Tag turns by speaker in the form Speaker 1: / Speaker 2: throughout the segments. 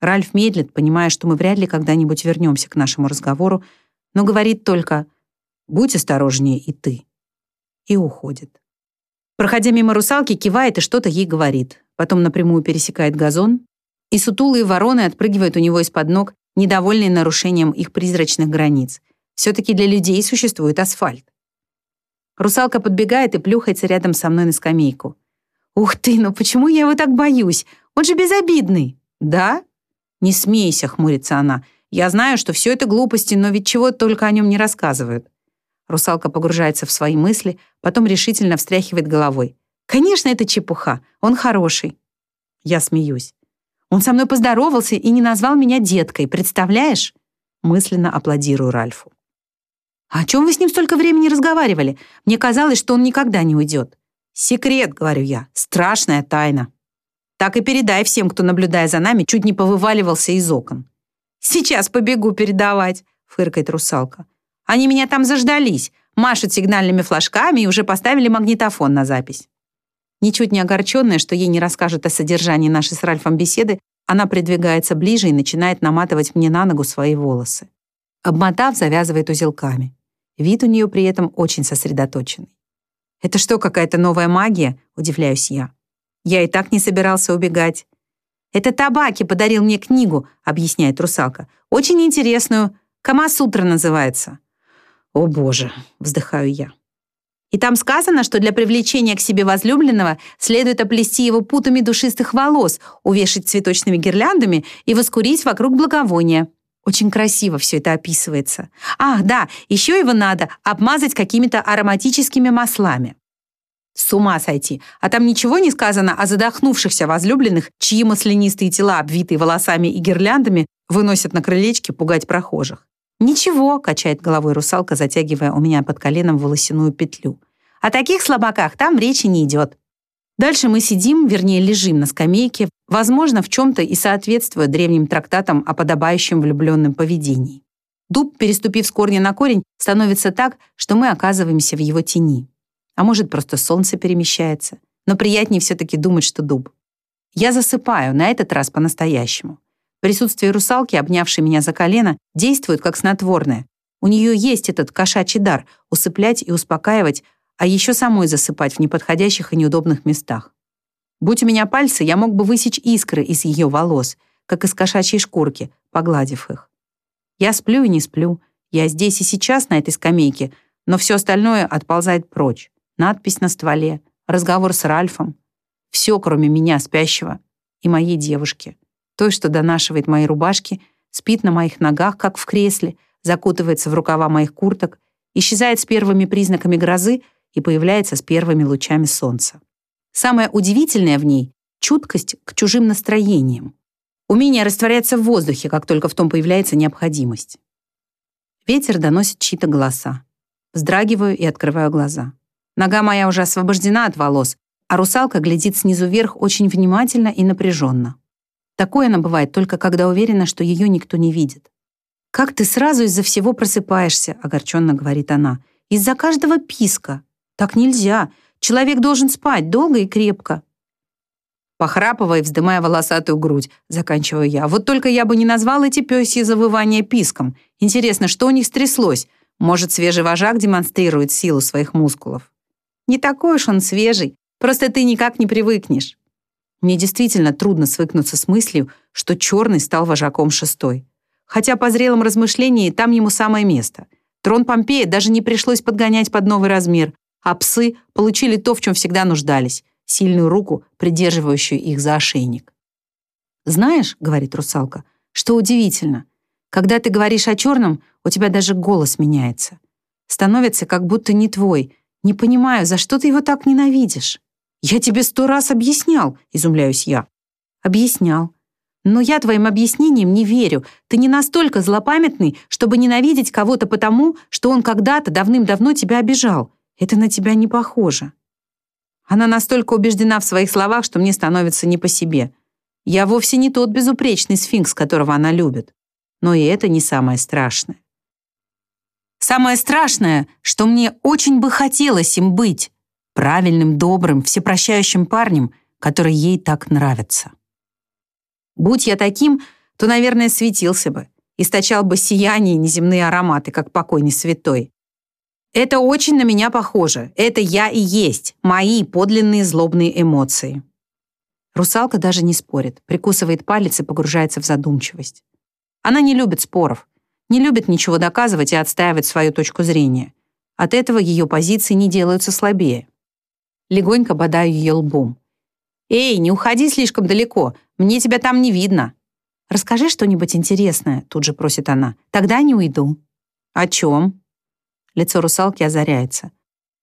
Speaker 1: Ральф медлит, понимая, что мы вряд ли когда-нибудь вернемся к нашему разговору, но говорит только «Будь осторожнее и ты». И уходит. Проходя мимо русалки, кивает и что-то ей говорит. Потом напрямую пересекает газон, и сутулые вороны отпрыгивают у него из-под ног, недовольные нарушением их призрачных границ. Все-таки для людей существует асфальт. Русалка подбегает и плюхается рядом со мной на скамейку. «Ух ты, ну почему я его так боюсь? Он же безобидный!» «Да?» «Не смейся», — хмурится она. «Я знаю, что все это глупости, но ведь чего только о нем не рассказывают». Русалка погружается в свои мысли, потом решительно встряхивает головой. «Конечно, это чепуха. Он хороший». Я смеюсь. «Он со мной поздоровался и не назвал меня деткой, представляешь?» Мысленно аплодирую Ральфу. «А о чем вы с ним столько времени разговаривали? Мне казалось, что он никогда не уйдет». «Секрет», — говорю я, — «страшная тайна». Так и передай всем, кто, наблюдая за нами, чуть не повываливался из окон. «Сейчас побегу передавать», — фыркает русалка. «Они меня там заждались, машут сигнальными флажками и уже поставили магнитофон на запись». Ничуть не огорченная, что ей не расскажут о содержании нашей с Ральфом беседы, она придвигается ближе и начинает наматывать мне на ногу свои волосы. Обмотав, завязывает узелками. Вид у нее при этом очень сосредоточенный. «Это что, какая-то новая магия?» — удивляюсь я. Я и так не собирался убегать. «Это Табаки подарил мне книгу», — объясняет русалка. «Очень интересную. Камасутра называется». «О боже», — вздыхаю я. И там сказано, что для привлечения к себе возлюбленного следует оплести его путами душистых волос, увешать цветочными гирляндами и воскурить вокруг благовония. Очень красиво все это описывается. Ах, да, еще его надо обмазать какими-то ароматическими маслами. С ума сойти. А там ничего не сказано о задохнувшихся возлюбленных, чьи маслянистые тела, обвитые волосами и гирляндами, выносят на крылечке пугать прохожих. «Ничего», — качает головой русалка, затягивая у меня под коленом волосяную петлю. «О таких слабаках там речи не идет». Дальше мы сидим, вернее, лежим на скамейке, возможно, в чем-то и соответствуя древним трактатам о подобающем влюбленном поведении. Дуб, переступив с корня на корень, становится так, что мы оказываемся в его тени. А может, просто солнце перемещается. Но приятнее все-таки думать, что дуб. Я засыпаю, на этот раз по-настоящему. Присутствие русалки, обнявшей меня за колено, действует как снотворное. У нее есть этот кошачий дар — усыплять и успокаивать, а еще самой засыпать в неподходящих и неудобных местах. Будь у меня пальцы, я мог бы высечь искры из ее волос, как из кошачьей шкурки, погладив их. Я сплю и не сплю. Я здесь и сейчас на этой скамейке, но все остальное отползает прочь надпись на стволе, разговор с Ральфом. Все, кроме меня, спящего, и моей девушки. Той, что донашивает мои рубашки, спит на моих ногах, как в кресле, закутывается в рукава моих курток, исчезает с первыми признаками грозы и появляется с первыми лучами солнца. Самое удивительное в ней — чуткость к чужим настроениям. Умение растворяться в воздухе, как только в том появляется необходимость. Ветер доносит чьи-то голоса. Вздрагиваю и открываю глаза. Нога моя уже освобождена от волос, а русалка глядит снизу вверх очень внимательно и напряженно. Такое она бывает только когда уверена, что ее никто не видит. «Как ты сразу из-за всего просыпаешься?» — огорченно говорит она. «Из-за каждого писка. Так нельзя. Человек должен спать долго и крепко». Похрапывая, вздымая волосатую грудь, заканчиваю я. Вот только я бы не назвал эти пёсьи завывания писком. Интересно, что у них стряслось? Может, свежий вожак демонстрирует силу своих мускулов? Не такой уж он свежий, просто ты никак не привыкнешь. Мне действительно трудно свыкнуться с мыслью, что черный стал вожаком шестой. Хотя по зрелым размышлениям там ему самое место. Трон Помпея даже не пришлось подгонять под новый размер, а псы получили то, в чем всегда нуждались — сильную руку, придерживающую их за ошейник. «Знаешь, — говорит русалка, — что удивительно. Когда ты говоришь о черном, у тебя даже голос меняется. Становится как будто не твой, «Не понимаю, за что ты его так ненавидишь?» «Я тебе сто раз объяснял», — изумляюсь я. «Объяснял. Но я твоим объяснениям не верю. Ты не настолько злопамятный, чтобы ненавидеть кого-то потому, что он когда-то давным-давно тебя обижал. Это на тебя не похоже». Она настолько убеждена в своих словах, что мне становится не по себе. Я вовсе не тот безупречный сфинкс, которого она любит. Но и это не самое страшное. Самое страшное, что мне очень бы хотелось им быть, правильным, добрым, всепрощающим парнем, который ей так нравится. Будь я таким, то, наверное, светился бы, источал бы сияние и неземные ароматы, как покойный святой. Это очень на меня похоже. Это я и есть, мои подлинные злобные эмоции. Русалка даже не спорит, прикусывает палец и погружается в задумчивость. Она не любит споров, не любит ничего доказывать и отстаивать свою точку зрения. От этого ее позиции не делаются слабее. Легонько бодаю ее лбом. «Эй, не уходи слишком далеко, мне тебя там не видно». «Расскажи что-нибудь интересное», — тут же просит она. «Тогда не уйду». «О чем?» Лицо русалки озаряется.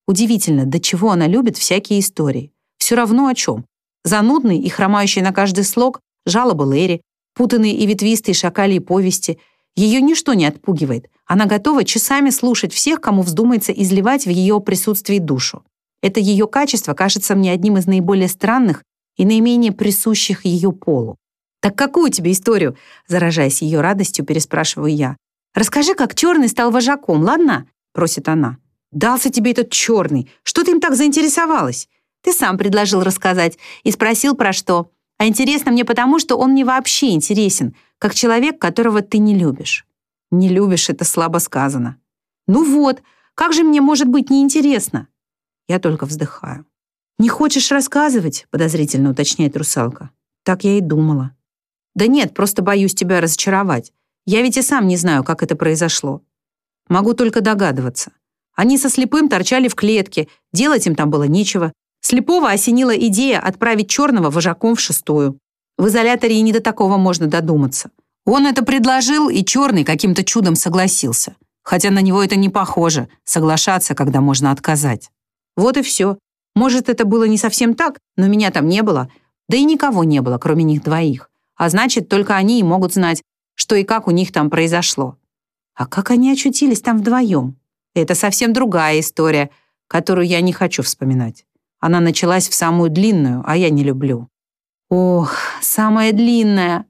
Speaker 1: Удивительно, до чего она любит всякие истории. Все равно о чем. Занудный и хромающий на каждый слог жалобы Лэри, путанные и ветвистые шакали повести. Ее ничто не отпугивает. Она готова часами слушать всех, кому вздумается изливать в ее присутствии душу. Это ее качество кажется мне одним из наиболее странных и наименее присущих ее полу. «Так какую тебе историю?» Заражаясь ее радостью, переспрашиваю я. «Расскажи, как черный стал вожаком, ладно?» просит она. «Дался тебе этот черный. Что ты им так заинтересовалась?» «Ты сам предложил рассказать и спросил, про что. А интересно мне потому, что он мне вообще интересен, как человек, которого ты не любишь». «Не любишь» — это слабо сказано. «Ну вот, как же мне может быть неинтересно?» Я только вздыхаю. «Не хочешь рассказывать?» — подозрительно уточняет русалка. «Так я и думала». «Да нет, просто боюсь тебя разочаровать. Я ведь и сам не знаю, как это произошло. Могу только догадываться. Они со слепым торчали в клетке, делать им там было нечего. Слепого осенила идея отправить черного вожаком в шестую. В изоляторе и не до такого можно додуматься. Он это предложил, и черный каким-то чудом согласился. Хотя на него это не похоже, соглашаться, когда можно отказать. Вот и все. Может, это было не совсем так, но меня там не было, да и никого не было, кроме них двоих. А значит, только они и могут знать, что и как у них там произошло. А как они очутились там вдвоем? Это совсем другая история, которую я не хочу вспоминать. Она началась в самую длинную, а я не люблю. Ох, самая длинная.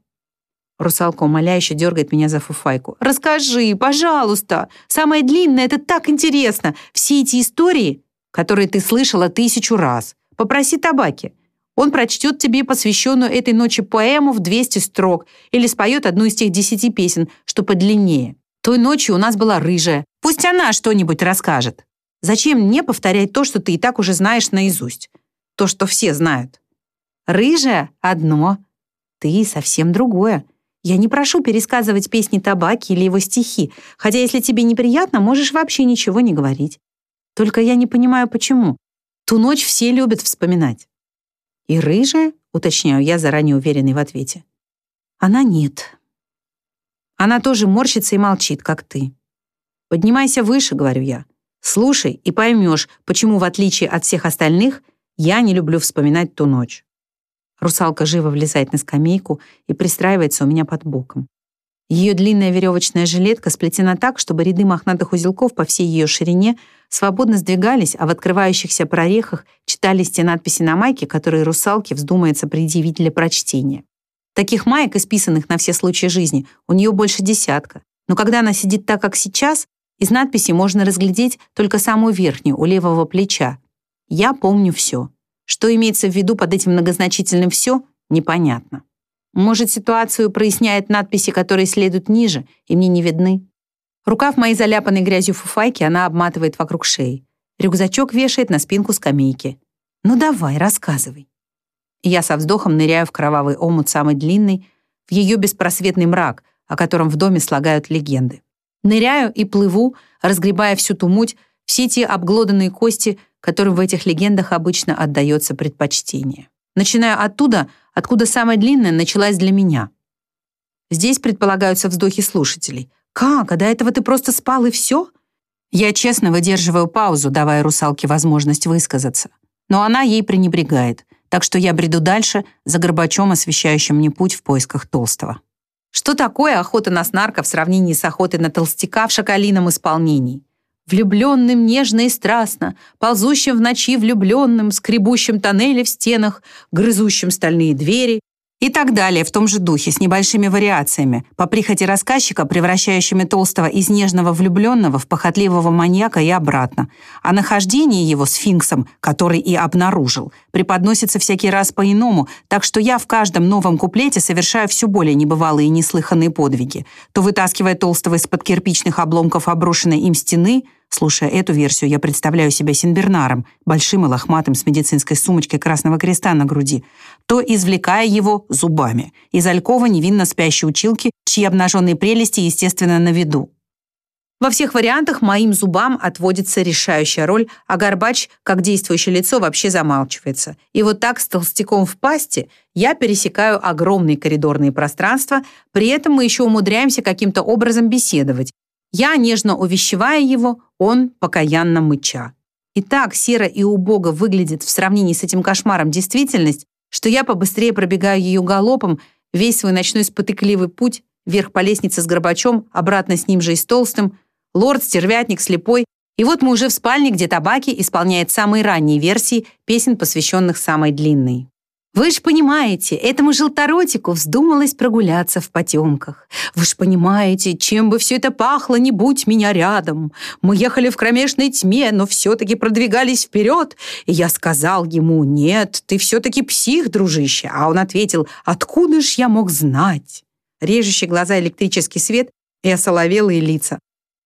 Speaker 1: Русалка умоляюще дергает меня за фуфайку. «Расскажи, пожалуйста! Самая длинная — это так интересно! Все эти истории которые ты слышала тысячу раз. Попроси табаки. Он прочтет тебе посвященную этой ночи поэму в 200 строк или споет одну из тех десяти песен, что подлиннее. Той ночью у нас была рыжая. Пусть она что-нибудь расскажет. Зачем мне повторять то, что ты и так уже знаешь наизусть? То, что все знают. Рыжая — одно. Ты — совсем другое. Я не прошу пересказывать песни табаки или его стихи, хотя если тебе неприятно, можешь вообще ничего не говорить. Только я не понимаю, почему. Ту ночь все любят вспоминать. И рыжая, уточняю я, заранее уверенный в ответе. Она нет. Она тоже морщится и молчит, как ты. Поднимайся выше, говорю я. Слушай и поймешь, почему, в отличие от всех остальных, я не люблю вспоминать ту ночь. Русалка живо влезает на скамейку и пристраивается у меня под боком. Ее длинная веревочная жилетка сплетена так, чтобы ряды мохнатых узелков по всей ее ширине свободно сдвигались, а в открывающихся прорехах читались те надписи на майке, которые русалке вздумается предъявить для прочтения. Таких маек, исписанных на все случаи жизни, у нее больше десятка. Но когда она сидит так, как сейчас, из надписи можно разглядеть только самую верхнюю, у левого плеча. «Я помню все». Что имеется в виду под этим многозначительным «все» — непонятно. Может, ситуацию проясняет надписи, которые следуют ниже, и мне не видны. Рукав моей заляпанной грязью фуфайки она обматывает вокруг шеи. Рюкзачок вешает на спинку скамейки. «Ну давай, рассказывай». я со вздохом ныряю в кровавый омут самый длинный, в ее беспросветный мрак, о котором в доме слагают легенды. Ныряю и плыву, разгребая всю ту муть, все те обглоданные кости, которым в этих легендах обычно отдается предпочтение. Начиная оттуда, откуда самая длинная началась для меня. Здесь предполагаются вздохи слушателей. «Как? А до этого ты просто спал и все?» Я честно выдерживаю паузу, давая русалке возможность высказаться. Но она ей пренебрегает, так что я бреду дальше за Горбачом, освещающим мне путь в поисках Толстого. Что такое охота на снарка в сравнении с охотой на толстяка в шакалином исполнении? Влюбленным нежно и страстно, ползущим в ночи влюбленным, скребущим тоннели в стенах, грызущим стальные двери, И так далее, в том же духе, с небольшими вариациями, по прихоти рассказчика, превращающими Толстого из нежного влюбленного в похотливого маньяка и обратно. А нахождение его сфинксом, который и обнаружил, преподносится всякий раз по-иному, так что я в каждом новом куплете совершаю все более небывалые и неслыханные подвиги, то вытаскивая Толстого из-под кирпичных обломков оброшенной им стены — Слушая эту версию, я представляю себя Синбернаром, большим и лохматым с медицинской сумочкой Красного Креста на груди, то извлекая его зубами из алькова невинно спящей училки, чьи обнаженные прелести, естественно, на виду. Во всех вариантах моим зубам отводится решающая роль, а Горбач, как действующее лицо, вообще замалчивается. И вот так с толстяком в пасти я пересекаю огромные коридорные пространства, при этом мы еще умудряемся каким-то образом беседовать, я, нежно увещевая его, он покаянно мыча. И так серо и убого выглядит в сравнении с этим кошмаром действительность, что я побыстрее пробегаю ее галопом весь свой ночной спотыкливый путь вверх по лестнице с Горбачом, обратно с ним же и с Толстым, лорд, стервятник, слепой, и вот мы уже в спальне, где табаки исполняет самые ранние версии песен, посвященных самой длинной. Вы ж понимаете, этому желторотику вздумалось прогуляться в потемках. Вы ж понимаете, чем бы все это пахло, не будь меня рядом. Мы ехали в кромешной тьме, но все-таки продвигались вперед. И я сказал ему, нет, ты все-таки псих, дружище. А он ответил, откуда ж я мог знать? Режущий глаза электрический свет и осоловелые лица.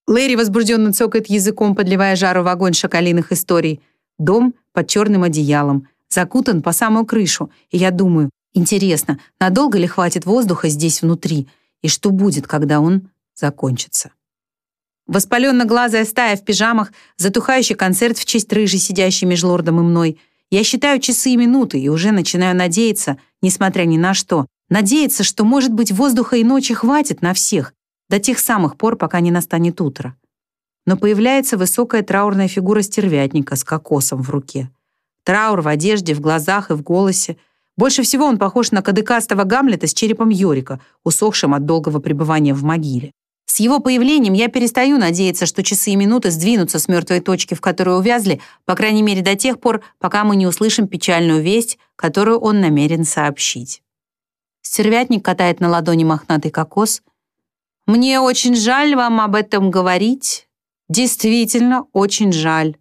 Speaker 1: Лэри возбужденно цокает языком, подливая жару в огонь шоколиных историй. Дом под черным одеялом закутан по самую крышу, и я думаю, интересно, надолго ли хватит воздуха здесь внутри, и что будет, когда он закончится. Воспаленно-глазая стая в пижамах, затухающий концерт в честь рыжей, сидящей меж лордом и мной. Я считаю часы и минуты и уже начинаю надеяться, несмотря ни на что, надеяться, что, может быть, воздуха и ночи хватит на всех, до тех самых пор, пока не настанет утро. Но появляется высокая траурная фигура стервятника с кокосом в руке. Траур в одежде, в глазах и в голосе. Больше всего он похож на кадыкастого Гамлета с черепом Йорика, усохшим от долгого пребывания в могиле. С его появлением я перестаю надеяться, что часы и минуты сдвинутся с мертвой точки, в которой увязли, по крайней мере до тех пор, пока мы не услышим печальную весть, которую он намерен сообщить. Стервятник катает на ладони мохнатый кокос. «Мне очень жаль вам об этом говорить. Действительно, очень жаль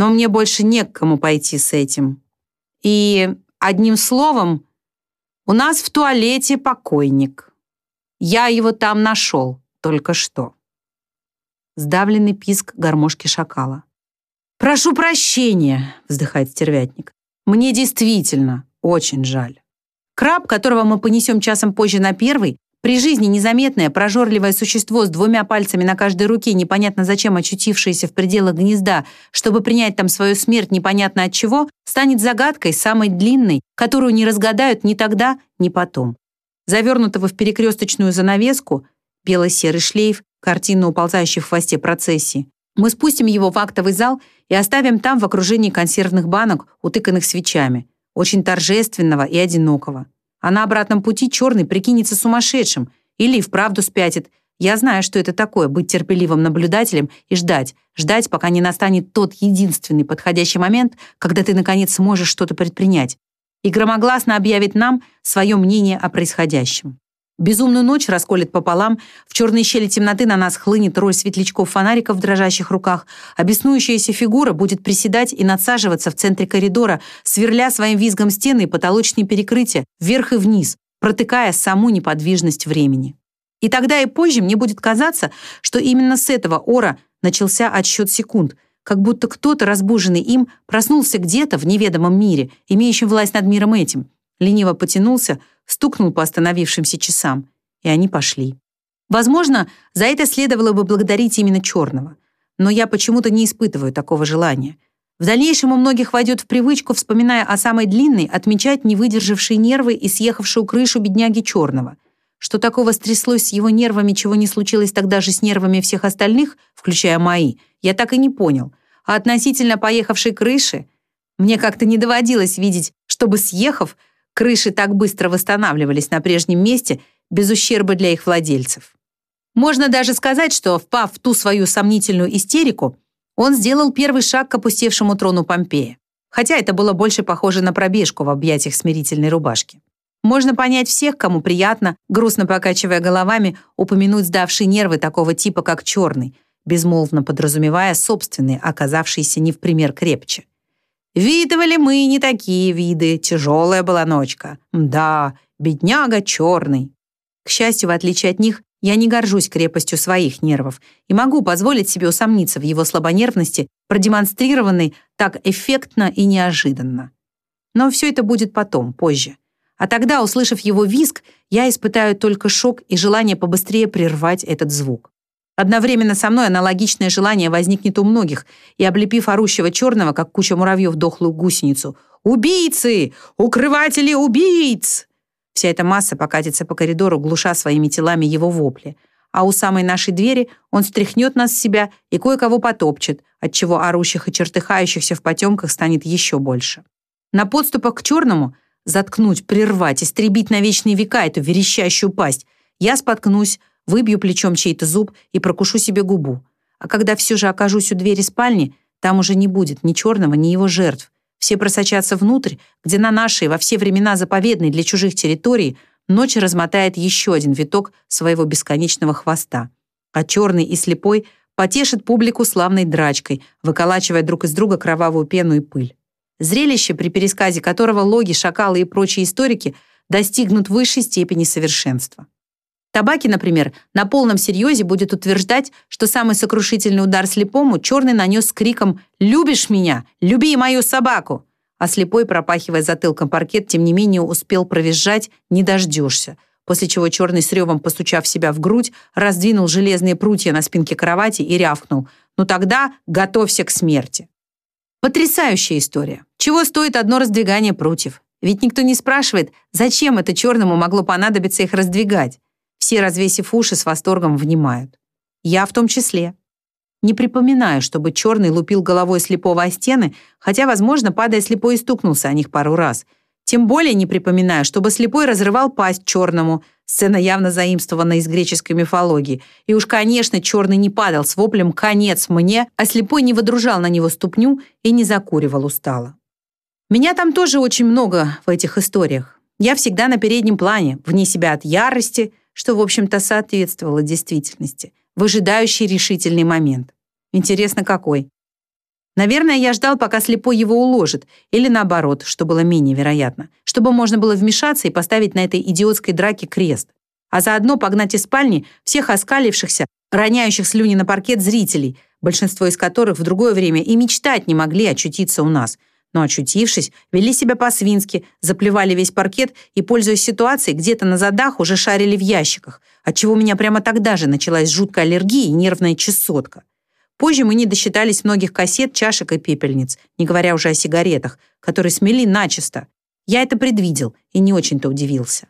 Speaker 1: но мне больше не к кому пойти с этим. И, одним словом, у нас в туалете покойник. Я его там нашел только что. Сдавленный писк гармошки шакала. «Прошу прощения», — вздыхает стервятник. «Мне действительно очень жаль». Краб, которого мы понесем часом позже на первый, при жизни незаметное, прожорливое существо с двумя пальцами на каждой руке, непонятно зачем очутившееся в пределах гнезда, чтобы принять там свою смерть непонятно от чего, станет загадкой самой длинной, которую не разгадают ни тогда, ни потом. Завернутого в перекресточную занавеску, бело-серый шлейф, картину уползающей в хвосте процессии, мы спустим его в актовый зал и оставим там в окружении консервных банок, утыканных свечами, очень торжественного и одинокого. А на обратном пути черный прикинется сумасшедшим или и вправду спятит. Я знаю, что это такое — быть терпеливым наблюдателем и ждать, ждать, пока не настанет тот единственный подходящий момент, когда ты, наконец, сможешь что-то предпринять и громогласно объявит нам свое мнение о происходящем. Безумную ночь расколет пополам, в черной щели темноты на нас хлынет роль светлячков-фонариков в дрожащих руках, а фигура будет приседать и надсаживаться в центре коридора, сверля своим визгом стены и потолочные перекрытия вверх и вниз, протыкая саму неподвижность времени. И тогда и позже мне будет казаться, что именно с этого ора начался отсчет секунд, как будто кто-то, разбуженный им, проснулся где-то в неведомом мире, имеющем власть над миром этим, лениво потянулся, стукнул по остановившимся часам, и они пошли. Возможно, за это следовало бы благодарить именно Черного, но я почему-то не испытываю такого желания. В дальнейшем у многих войдет в привычку, вспоминая о самой длинной, отмечать не выдержавшие нервы и съехавшую крышу бедняги Черного. Что такого стряслось с его нервами, чего не случилось тогда же с нервами всех остальных, включая мои, я так и не понял. А относительно поехавшей крыши, мне как-то не доводилось видеть, чтобы, съехав, Крыши так быстро восстанавливались на прежнем месте без ущерба для их владельцев. Можно даже сказать, что, впав в ту свою сомнительную истерику, он сделал первый шаг к опустевшему трону Помпея, хотя это было больше похоже на пробежку в объятиях смирительной рубашки. Можно понять всех, кому приятно, грустно покачивая головами, упомянуть сдавшие нервы такого типа, как черный, безмолвно подразумевая собственные, оказавшиеся не в пример крепче. «Видывали мы не такие виды, тяжелая была ночка. Да, бедняга черный». К счастью, в отличие от них, я не горжусь крепостью своих нервов и могу позволить себе усомниться в его слабонервности, продемонстрированной так эффектно и неожиданно. Но все это будет потом, позже. А тогда, услышав его визг, я испытаю только шок и желание побыстрее прервать этот звук. Одновременно со мной аналогичное желание возникнет у многих, и, облепив орущего черного, как куча муравьев дохлую гусеницу, «Убийцы! Укрыватели убийц!» Вся эта масса покатится по коридору, глуша своими телами его вопли. А у самой нашей двери он стряхнет нас с себя и кое-кого потопчет, отчего орущих и чертыхающихся в потемках станет еще больше. На подступах к черному заткнуть, прервать, истребить на вечные века эту верещащую пасть, я споткнусь, выбью плечом чей-то зуб и прокушу себе губу. А когда все же окажусь у двери спальни, там уже не будет ни черного, ни его жертв, все просочатся внутрь, где на нашей во все времена заповедной для чужих территорий ночь размотает еще один виток своего бесконечного хвоста. А черный и слепой потешит публику славной драчкой, выколачивая друг из друга кровавую пену и пыль. Зрелище, при пересказе которого логи, шакалы и прочие историки достигнут высшей степени совершенства. Табаки, например, на полном серьезе будет утверждать, что самый сокрушительный удар слепому черный нанес с криком «Любишь меня? Люби мою собаку!» А слепой, пропахивая затылком паркет, тем не менее успел провизжать «Не дождешься», после чего черный с ревом, постучав себя в грудь, раздвинул железные прутья на спинке кровати и рявкнул «Ну тогда готовься к смерти». Потрясающая история. Чего стоит одно раздвигание прутьев? Ведь никто не спрашивает, зачем это черному могло понадобиться их раздвигать. Все, развесив уши, с восторгом внимают. Я в том числе. Не припоминаю, чтобы черный лупил головой слепого о стены, хотя, возможно, падая слепой и стукнулся о них пару раз. Тем более не припоминаю, чтобы слепой разрывал пасть черному, сцена явно заимствована из греческой мифологии. И уж, конечно, черный не падал с воплем «конец мне», а слепой не водружал на него ступню и не закуривал устало. Меня там тоже очень много в этих историях. Я всегда на переднем плане, вне себя от ярости, что, в общем-то, соответствовало действительности. Выжидающий решительный момент. Интересно, какой? Наверное, я ждал, пока слепой его уложит, или наоборот, что было менее вероятно, чтобы можно было вмешаться и поставить на этой идиотской драке крест, а заодно погнать из спальни всех оскалившихся, роняющих слюни на паркет зрителей, большинство из которых в другое время и мечтать не могли очутиться у нас – но, очутившись, вели себя по-свински, заплевали весь паркет и, пользуясь ситуацией, где-то на задах уже шарили в ящиках, отчего у меня прямо тогда же началась жуткая аллергия и нервная чесотка. Позже мы не досчитались многих кассет, чашек и пепельниц, не говоря уже о сигаретах, которые смели начисто. Я это предвидел и не очень-то удивился.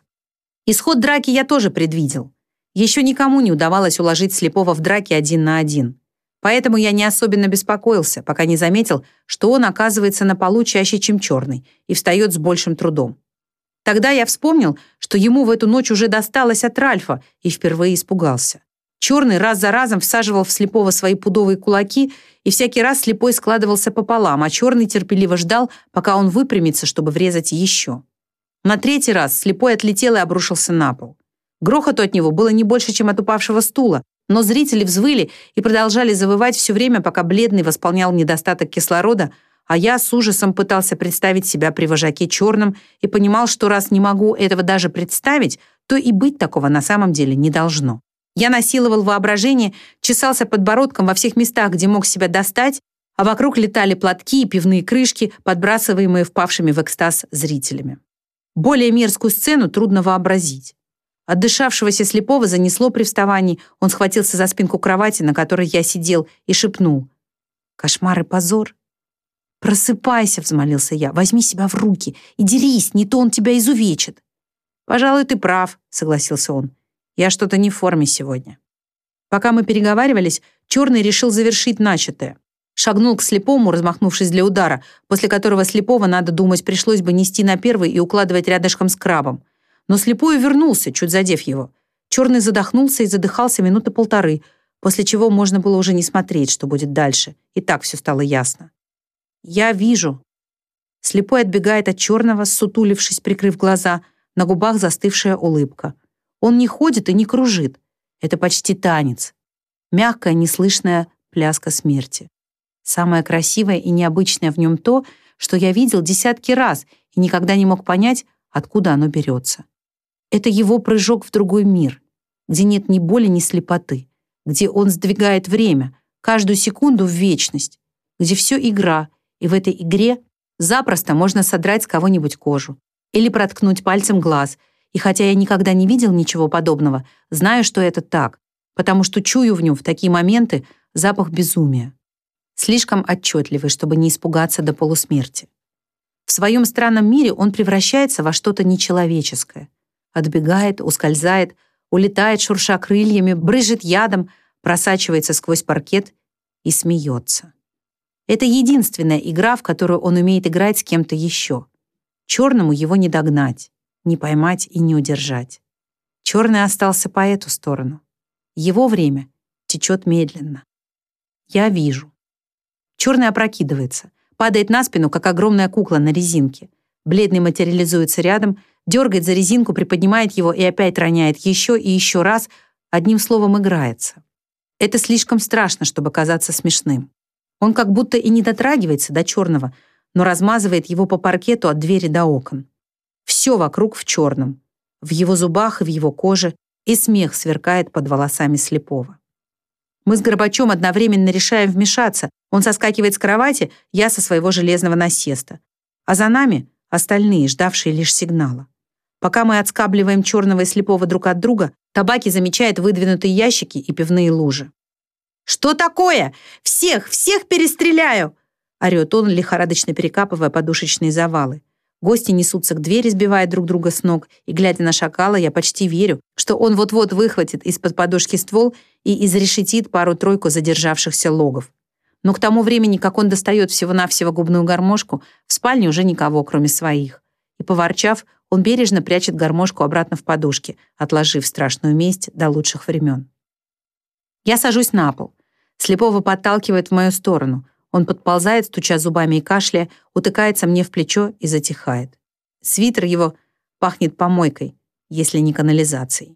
Speaker 1: Исход драки я тоже предвидел. Еще никому не удавалось уложить слепого в драке один на один. Поэтому я не особенно беспокоился, пока не заметил, что он оказывается на полу чаще, чем черный, и встает с большим трудом. Тогда я вспомнил, что ему в эту ночь уже досталось от Ральфа, и впервые испугался. Черный раз за разом всаживал в слепого свои пудовые кулаки, и всякий раз слепой складывался пополам, а черный терпеливо ждал, пока он выпрямится, чтобы врезать еще. На третий раз слепой отлетел и обрушился на пол. Грохоту от него было не больше, чем от упавшего стула, но зрители взвыли и продолжали завывать все время, пока бледный восполнял недостаток кислорода, а я с ужасом пытался представить себя при вожаке черном и понимал, что раз не могу этого даже представить, то и быть такого на самом деле не должно. Я насиловал воображение, чесался подбородком во всех местах, где мог себя достать, а вокруг летали платки и пивные крышки, подбрасываемые впавшими в экстаз зрителями. Более мерзкую сцену трудно вообразить. Отдышавшегося слепого занесло при вставании. Он схватился за спинку кровати, на которой я сидел, и шепнул. «Кошмар и позор!» «Просыпайся!» — взмолился я. «Возьми себя в руки и дерись, не то он тебя изувечит!» «Пожалуй, ты прав», — согласился он. «Я что-то не в форме сегодня». Пока мы переговаривались, Черный решил завершить начатое. Шагнул к слепому, размахнувшись для удара, после которого слепого, надо думать, пришлось бы нести на первый и укладывать рядышком с крабом. Но слепой вернулся, чуть задев его. Черный задохнулся и задыхался минуты полторы, после чего можно было уже не смотреть, что будет дальше. И так все стало ясно. «Я вижу». Слепой отбегает от черного, сутулившись, прикрыв глаза, на губах застывшая улыбка. Он не ходит и не кружит. Это почти танец. Мягкая, неслышная пляска смерти. Самое красивое и необычное в нем то, что я видел десятки раз и никогда не мог понять, откуда оно берется. Это его прыжок в другой мир, где нет ни боли, ни слепоты, где он сдвигает время, каждую секунду в вечность, где все игра, и в этой игре запросто можно содрать с кого-нибудь кожу или проткнуть пальцем глаз, и хотя я никогда не видел ничего подобного, знаю, что это так, потому что чую в нем в такие моменты запах безумия. Слишком отчетливый, чтобы не испугаться до полусмерти. В своем странном мире он превращается во что-то нечеловеческое. Отбегает, ускользает, улетает, шурша крыльями, брызжет ядом, просачивается сквозь паркет и смеется. Это единственная игра, в которую он умеет играть с кем-то еще. Черному его не догнать, не поймать и не удержать. Черный остался по эту сторону. Его время течет медленно. Я вижу. Черный опрокидывается, падает на спину, как огромная кукла на резинке. Бледный материализуется рядом, дергает за резинку, приподнимает его и опять роняет еще и еще раз, одним словом играется. Это слишком страшно, чтобы казаться смешным. Он как будто и не дотрагивается до черного, но размазывает его по паркету от двери до окон. Все вокруг в черном. В его зубах и в его коже, и смех сверкает под волосами слепого. Мы с Горбачом одновременно решаем вмешаться. Он соскакивает с кровати, я со своего железного насеста. А за нами остальные, ждавшие лишь сигнала. Пока мы отскабливаем черного и слепого друг от друга, табаки замечает выдвинутые ящики и пивные лужи. «Что такое? Всех, всех перестреляю!» орёт он, лихорадочно перекапывая подушечные завалы. Гости несутся к двери, сбивая друг друга с ног, и, глядя на шакала, я почти верю, что он вот-вот выхватит из-под подушки ствол и изрешетит пару-тройку задержавшихся логов. Но к тому времени, как он достает всего-навсего губную гармошку, в спальне уже никого, кроме своих. И, поворчав, он бережно прячет гармошку обратно в подушки, отложив страшную месть до лучших времен. Я сажусь на пол. Слепого подталкивает в мою сторону. Он подползает, стуча зубами и кашляя, утыкается мне в плечо и затихает. Свитер его пахнет помойкой, если не канализацией.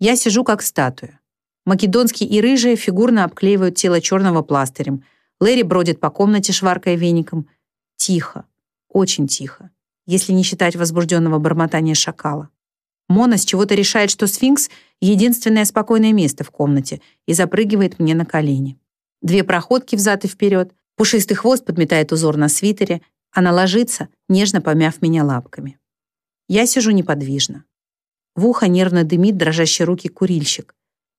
Speaker 1: Я сижу как статуя. Македонский и рыжие фигурно обклеивают тело черного пластырем. Лэри бродит по комнате, шваркая веником. Тихо, очень тихо, если не считать возбужденного бормотания шакала. Мона с чего-то решает, что сфинкс — единственное спокойное место в комнате и запрыгивает мне на колени. Две проходки взад и вперед, пушистый хвост подметает узор на свитере, она ложится, нежно помяв меня лапками. Я сижу неподвижно. В ухо нервно дымит дрожащие руки курильщик.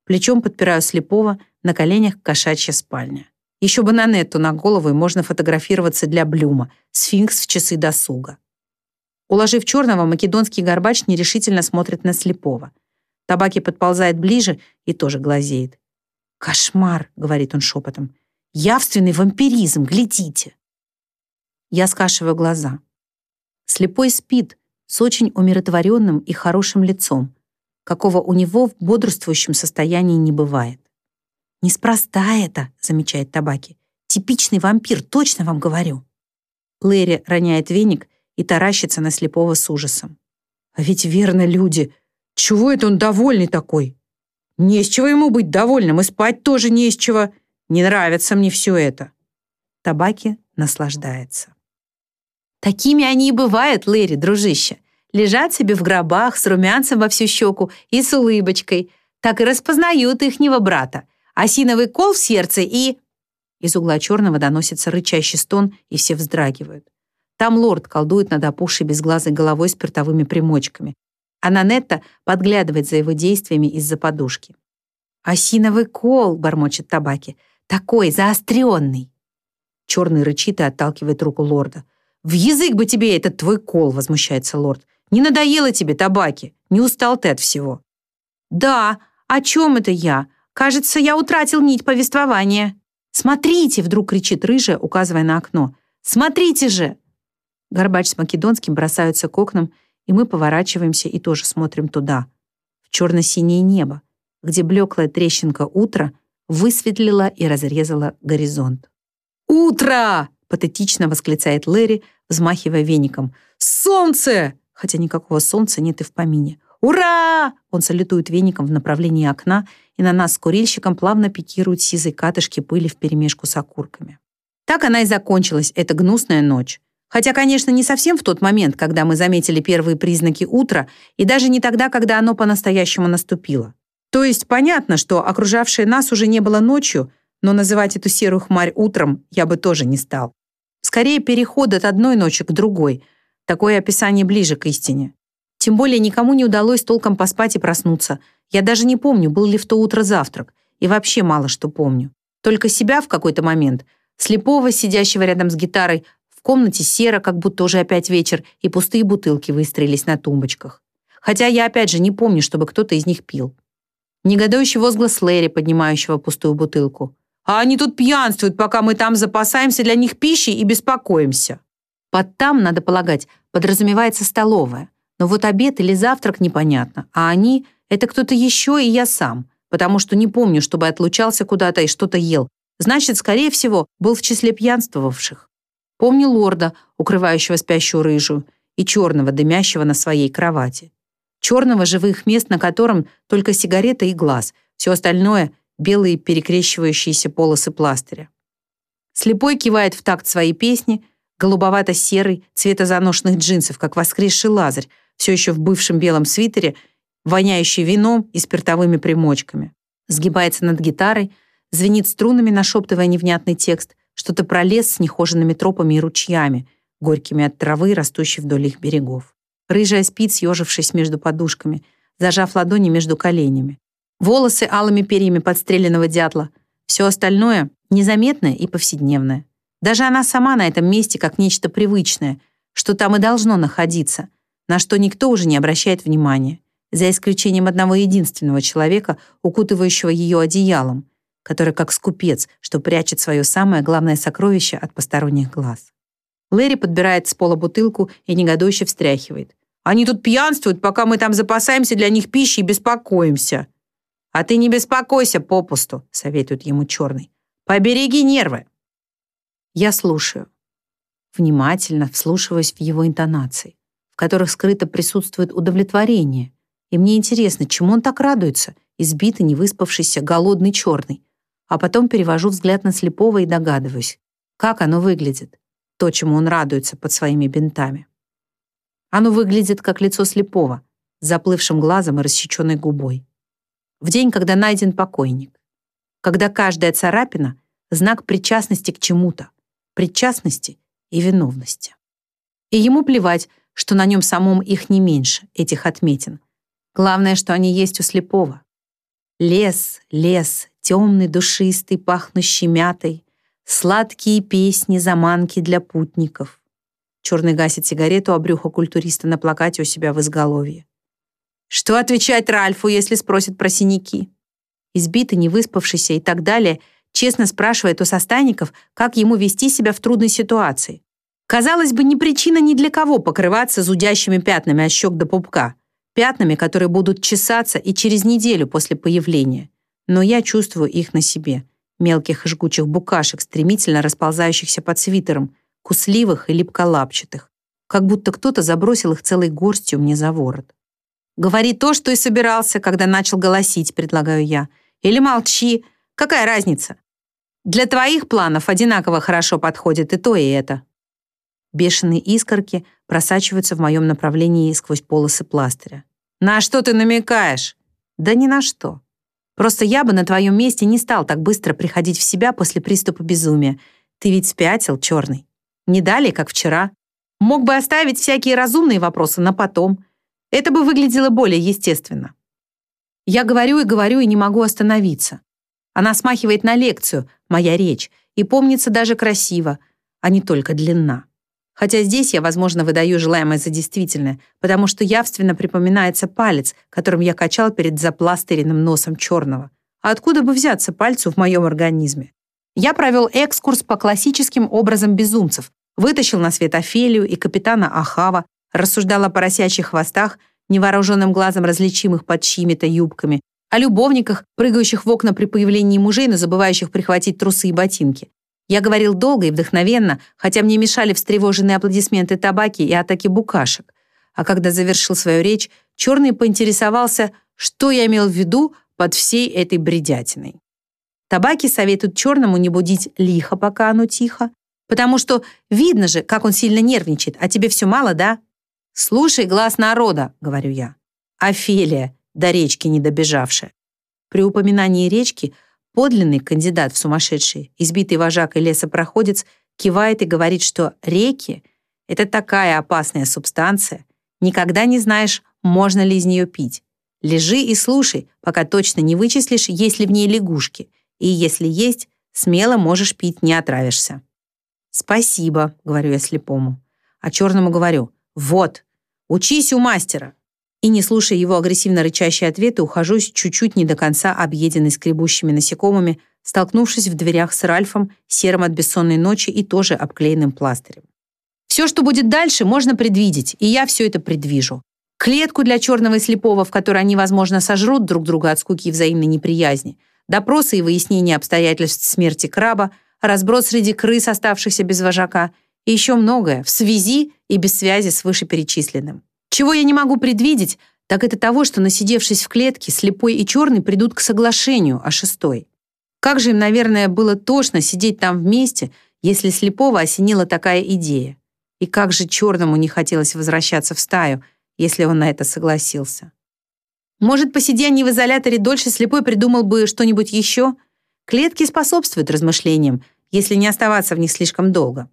Speaker 1: Плечом подпираю слепого, на коленях кошачья спальня. Еще бы на нетту на голову и можно фотографироваться для Блюма, сфинкс в часы досуга. Уложив черного, македонский горбач нерешительно смотрит на слепого. Табаки подползает ближе и тоже глазеет. «Кошмар!» — говорит он шепотом. «Явственный вампиризм, глядите!» Я скашиваю глаза. Слепой спит с очень умиротворенным и хорошим лицом, какого у него в бодрствующем состоянии не бывает. «Неспроста это», — замечает Табаки. «Типичный вампир, точно вам говорю». Лэри роняет веник и таращится на слепого с ужасом. А ведь верно люди. Чего это он довольный такой? Не с чего ему быть довольным, и спать тоже не с чего. Не нравится мне все это. Табаки наслаждается. Такими они и бывают, Лэри, дружище. Лежат себе в гробах с румянцем во всю щеку и с улыбочкой. Так и распознают ихнего брата. Осиновый кол в сердце и... Из угла черного доносится рычащий стон, и все вздрагивают. Там лорд колдует над опухшей безглазой головой спиртовыми примочками, а Нанетта подглядывает за его действиями из-за подушки. «Осиновый кол!» — бормочет табаки. «Такой, заостренный!» Черный рычит и отталкивает руку лорда. «В язык бы тебе этот твой кол!» — возмущается лорд. «Не надоело тебе, табаки? Не устал ты от всего?» «Да, о чем это я? Кажется, я утратил нить повествования». «Смотрите!» — вдруг кричит рыжая, указывая на окно. «Смотрите же!» Горбач с Македонским бросаются к окнам, и мы поворачиваемся и тоже смотрим туда, в черно-синее небо, где блеклая трещинка утра высветлила и разрезала горизонт. «Утро!» — патетично восклицает Лэри, взмахивая веником. «Солнце!» — хотя никакого солнца нет и в помине. «Ура!» Он салютует веником в направлении окна, и на нас с курильщиком плавно пикируют сизой катышки пыли вперемешку с окурками. Так она и закончилась, эта гнусная ночь. Хотя, конечно, не совсем в тот момент, когда мы заметили первые признаки утра, и даже не тогда, когда оно по-настоящему наступило. То есть понятно, что окружавшее нас уже не было ночью, но называть эту серую хмарь утром я бы тоже не стал. Скорее, переход от одной ночи к другой. Такое описание ближе к истине. Тем более никому не удалось толком поспать и проснуться. Я даже не помню, был ли в то утро завтрак. И вообще мало что помню. Только себя в какой-то момент, слепого, сидящего рядом с гитарой, комнате серо, как будто уже опять вечер, и пустые бутылки выстроились на тумбочках. Хотя я опять же не помню, чтобы кто-то из них пил. Негодующий возглас Лэри, поднимающего пустую бутылку. «А они тут пьянствуют, пока мы там запасаемся для них пищей и беспокоимся». Под «там», надо полагать, подразумевается столовая. Но вот обед или завтрак непонятно, а они — это кто-то еще и я сам, потому что не помню, чтобы отлучался куда-то и что-то ел. Значит, скорее всего, был в числе пьянствовавших. Помню лорда, укрывающего спящую рыжую, и черного, дымящего на своей кровати. Черного живых мест, на котором только сигарета и глаз, все остальное — белые перекрещивающиеся полосы пластыря. Слепой кивает в такт своей песни, голубовато-серый, цвета заношенных джинсов, как воскресший лазарь, все еще в бывшем белом свитере, воняющий вином и спиртовыми примочками. Сгибается над гитарой, звенит струнами, нашептывая невнятный текст, что-то про лес с нехоженными тропами и ручьями, горькими от травы, растущей вдоль их берегов. Рыжая спит, съежившись между подушками, зажав ладони между коленями. Волосы алыми перьями подстреленного дятла. Все остальное незаметное и повседневное. Даже она сама на этом месте как нечто привычное, что там и должно находиться, на что никто уже не обращает внимания, за исключением одного единственного человека, укутывающего ее одеялом, который как скупец, что прячет свое самое главное сокровище от посторонних глаз. Лэри подбирает с пола бутылку и негодующе встряхивает. «Они тут пьянствуют, пока мы там запасаемся для них пищей и беспокоимся». «А ты не беспокойся попусту», — советует ему черный. «Побереги нервы». Я слушаю. Внимательно вслушиваюсь в его интонации в которых скрыто присутствует удовлетворение. И мне интересно, чему он так радуется, избитый, невыспавшийся, голодный, черный. А потом перевожу взгляд на слепого и догадываюсь, как оно выглядит, то, чему он радуется под своими бинтами. Оно выглядит как лицо слепого, с заплывшим глазом и рассеченной губой. В день, когда найден покойник. Когда каждая царапина — знак причастности к чему-то, причастности и виновности. И ему плевать, что на нем самом их не меньше, этих отметин. Главное, что они есть у слепого. Лес, лес, темный, душистый, пахнущий мятой, сладкие песни, заманки для путников. Черный гасит сигарету, а брюхо культуриста на плакате у себя в изголовье. Что отвечать Ральфу, если спросит про синяки? Избитый, невыспавшийся и так далее, честно спрашивает у состанников, как ему вести себя в трудной ситуации. Казалось бы, не причина ни для кого покрываться зудящими пятнами от щек до пупка. Пятнами, которые будут чесаться и через неделю после появления. Но я чувствую их на себе. Мелких и жгучих букашек, стремительно расползающихся под свитером, кусливых и липколапчатых. Как будто кто-то забросил их целой горстью мне за ворот. «Говори то, что и собирался, когда начал голосить», — предлагаю я. «Или молчи. Какая разница? Для твоих планов одинаково хорошо подходит и то, и это». Бешеные искорки просачиваются в моем направлении сквозь полосы пластыря. «На что ты намекаешь?» «Да ни на что. Просто я бы на твоем месте не стал так быстро приходить в себя после приступа безумия. Ты ведь спятил, черный. Не далее, как вчера. Мог бы оставить всякие разумные вопросы на потом. Это бы выглядело более естественно. Я говорю и говорю, и не могу остановиться. Она смахивает на лекцию, моя речь, и помнится даже красиво, а не только длинна. Хотя здесь я, возможно, выдаю желаемое за действительное, потому что явственно припоминается палец, которым я качал перед запластыренным носом черного. А откуда бы взяться пальцу в моем организме? Я провел экскурс по классическим образам безумцев, вытащил на свет Офелию и капитана Ахава, рассуждал о поросячьих хвостах, невооруженным глазом различимых под чьими-то юбками, о любовниках, прыгающих в окна при появлении мужей, но забывающих прихватить трусы и ботинки. Я говорил долго и вдохновенно, хотя мне мешали встревоженные аплодисменты табаки и атаки букашек. а когда завершил свою речь, черный поинтересовался, что я имел в виду под всей этой бредятиной. Табаки советуют черному не будить лихо, пока оно тихо, потому что видно же, как он сильно нервничает, а тебе все мало, да? «Слушай глаз народа», — говорю я. «Офелия, до речки не добежавшая». При упоминании речки подлинный кандидат в сумасшедшие, избитый вожак и лесопроходец, кивает и говорит, что реки — это такая опасная субстанция, никогда не знаешь, можно ли из нее пить. Лежи и слушай, пока точно не вычислишь, есть ли в ней лягушки, и если есть, смело можешь пить, не отравишься. «Спасибо», — говорю я слепому. А черному говорю, «Вот, учись у мастера». И, не слушая его агрессивно рычащие ответы, ухожусь чуть-чуть не до конца объеденный скребущими насекомыми, столкнувшись в дверях с Ральфом, серым от бессонной ночи и тоже обклеенным пластырем. Все, что будет дальше, можно предвидеть, и я все это предвижу. Клетку для черного и слепого, в которой они, возможно, сожрут друг друга от скуки и взаимной неприязни, допросы и выяснения обстоятельств смерти краба — разброс среди крыс, оставшихся без вожака, и еще многое в связи и без связи с вышеперечисленным. Чего я не могу предвидеть, так это того, что, насидевшись в клетке, слепой и черный придут к соглашению о шестой. Как же им, наверное, было тошно сидеть там вместе, если слепого осенила такая идея. И как же черному не хотелось возвращаться в стаю, если он на это согласился. Может, посидя не в изоляторе дольше, слепой придумал бы что-нибудь еще? Клетки способствуют размышлениям, если не оставаться в них слишком долго.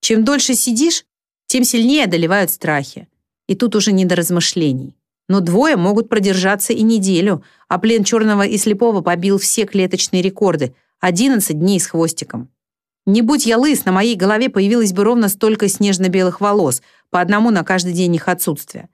Speaker 1: Чем дольше сидишь, тем сильнее одолевают страхи. И тут уже не до размышлений. Но двое могут продержаться и неделю, а плен черного и слепого побил все клеточные рекорды — 11 дней с хвостиком. Не будь я лыс, на моей голове появилось бы ровно столько снежно-белых волос, по одному на каждый день их отсутствия.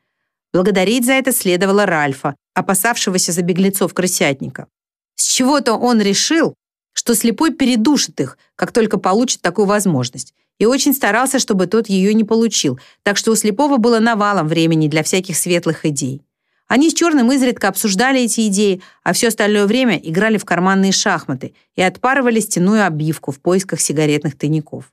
Speaker 1: Благодарить за это следовало Ральфа, опасавшегося за беглецов крысятника. С чего-то он решил, что слепой передушит их, как только получит такую возможность, и очень старался, чтобы тот ее не получил, так что у слепого было навалом времени для всяких светлых идей. Они с Черным изредка обсуждали эти идеи, а все остальное время играли в карманные шахматы и отпарывали стенную обивку в поисках сигаретных тайников.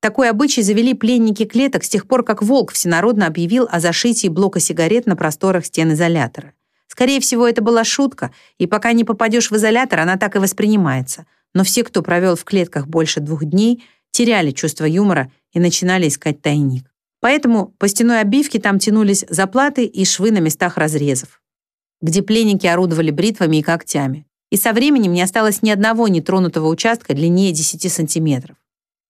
Speaker 1: Такой обычай завели пленники клеток с тех пор, как Волк всенародно объявил о зашитии блока сигарет на просторах стен изолятора. Скорее всего, это была шутка, и пока не попадешь в изолятор, она так и воспринимается. Но все, кто провел в клетках больше двух дней, теряли чувство юмора и начинали искать тайник. Поэтому по стеной обивки там тянулись заплаты и швы на местах разрезов, где пленники орудовали бритвами и когтями. И со временем не осталось ни одного нетронутого участка длиннее 10 сантиметров.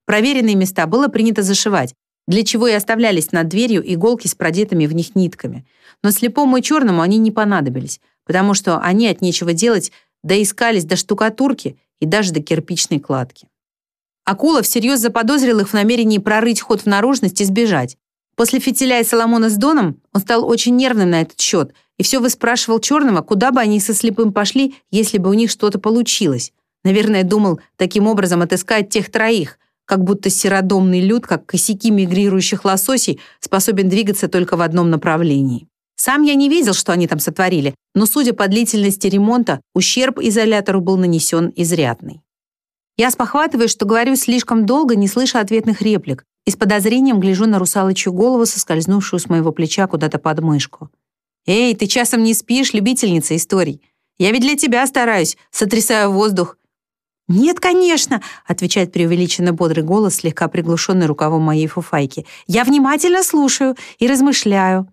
Speaker 1: Проверенные места было принято зашивать, для чего и оставлялись над дверью иголки с продетыми в них нитками. Но слепому и черному они не понадобились, потому что они от нечего делать доискались до штукатурки и даже до кирпичной кладки. Акула всерьез заподозрил их в намерении прорыть ход в наружность и сбежать. После фитиля и Соломона с Доном он стал очень нервным на этот счет и все выспрашивал Черного, куда бы они со слепым пошли, если бы у них что-то получилось. Наверное, думал таким образом отыскать тех троих, как будто серодомный люд, как косяки мигрирующих лососей, способен двигаться только в одном направлении. Сам я не видел, что они там сотворили, но, судя по длительности ремонта, ущерб изолятору был нанесен изрядный. Я спохватываюсь, что говорю слишком долго, не слыша ответных реплик, и с подозрением гляжу на русалочью голову, соскользнувшую с моего плеча куда-то под мышку. «Эй, ты часом не спишь, любительница историй? Я ведь для тебя стараюсь, сотрясаю воздух, «Нет, конечно», — отвечает преувеличенно бодрый голос, слегка приглушенный рукавом моей фуфайки. «Я внимательно слушаю и размышляю».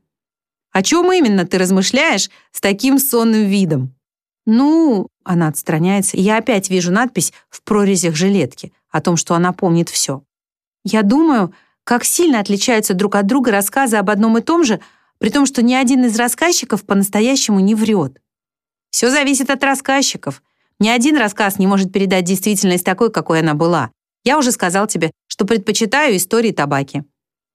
Speaker 1: «О чем именно ты размышляешь с таким сонным видом?» «Ну...» — она отстраняется, я опять вижу надпись в прорезях жилетки о том, что она помнит все. «Я думаю, как сильно отличаются друг от друга рассказы об одном и том же, при том, что ни один из рассказчиков по-настоящему не врет. Все зависит от рассказчиков», ни один рассказ не может передать действительность такой, какой она была. Я уже сказал тебе, что предпочитаю истории табаки.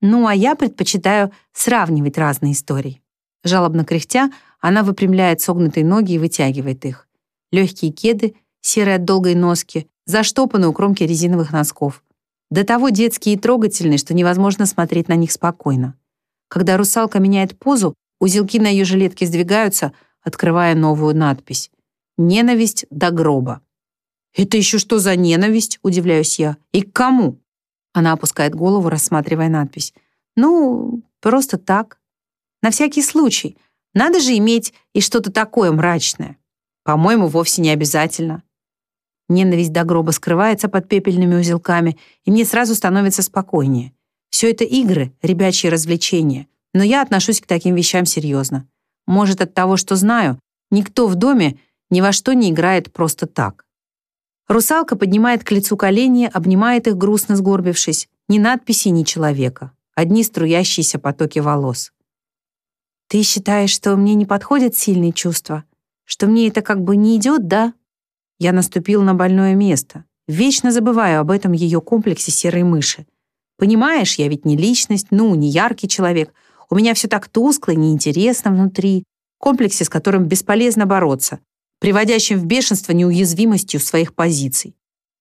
Speaker 1: Ну, а я предпочитаю сравнивать разные истории. Жалобно кряхтя, она выпрямляет согнутые ноги и вытягивает их. Легкие кеды, серые от долгой носки, заштопаны у кромки резиновых носков. До того детские и трогательные, что невозможно смотреть на них спокойно. Когда русалка меняет позу, узелки на ее жилетке сдвигаются, открывая новую надпись. Ненависть до гроба. «Это еще что за ненависть?» — удивляюсь я. «И к кому?» Она опускает голову, рассматривая надпись. «Ну, просто так». На всякий случай. Надо же иметь и что-то такое мрачное. По-моему, вовсе не обязательно. Ненависть до гроба скрывается под пепельными узелками, и мне сразу становится спокойнее. Все это игры, ребячьи развлечения. Но я отношусь к таким вещам серьезно. Может, от того, что знаю, никто в доме ни во что не играет просто так. Русалка поднимает к лицу колени, обнимает их, грустно сгорбившись. Ни надписи, ни человека. Одни струящиеся потоки волос. «Ты считаешь, что мне не подходят сильные чувства? Что мне это как бы не идет, да?» Я наступил на больное место. Вечно забываю об этом ее комплексе серой мыши. Понимаешь, я ведь не личность, ну, не яркий человек. У меня все так тускло неинтересно внутри. Комплексе, с которым бесполезно бороться, приводящим в бешенство неуязвимостью своих позиций.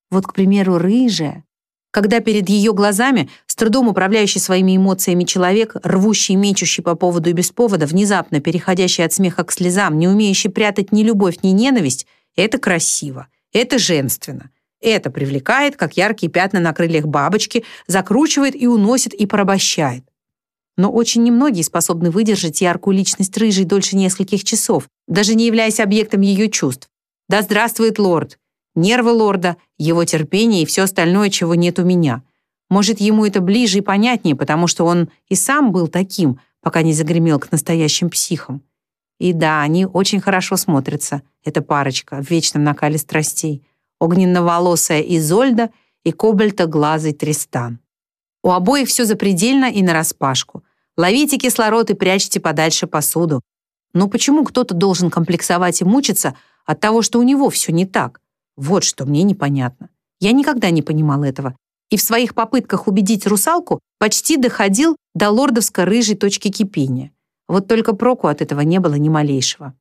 Speaker 1: Вот, к примеру, рыжая. Когда перед ее глазами, с трудом управляющий своими эмоциями человек, рвущий и мечущий по поводу и без повода, внезапно переходящий от смеха к слезам, не умеющий прятать ни любовь, ни ненависть, это красиво, это женственно. Это привлекает, как яркие пятна на крыльях бабочки, закручивает и уносит и порабощает. Но очень немногие способны выдержать яркую личность рыжей дольше нескольких часов, даже не являясь объектом ее чувств. Да здравствует лорд! Нервы лорда, его терпение и все остальное, чего нет у меня. Может, ему это ближе и понятнее, потому что он и сам был таким, пока не загремел к настоящим психам. И да, они очень хорошо смотрятся, эта парочка в вечном накале страстей огненно-волосая Изольда и кобальто-глазый Тристан. У обоих все запредельно и нараспашку. Ловите кислород и прячьте подальше посуду. Но почему кто-то должен комплексовать и мучиться от того, что у него все не так? Вот что мне непонятно. Я никогда не понимал этого. И в своих попытках убедить русалку почти доходил до лордовско-рыжей точки кипения. Вот только проку от этого не было ни малейшего.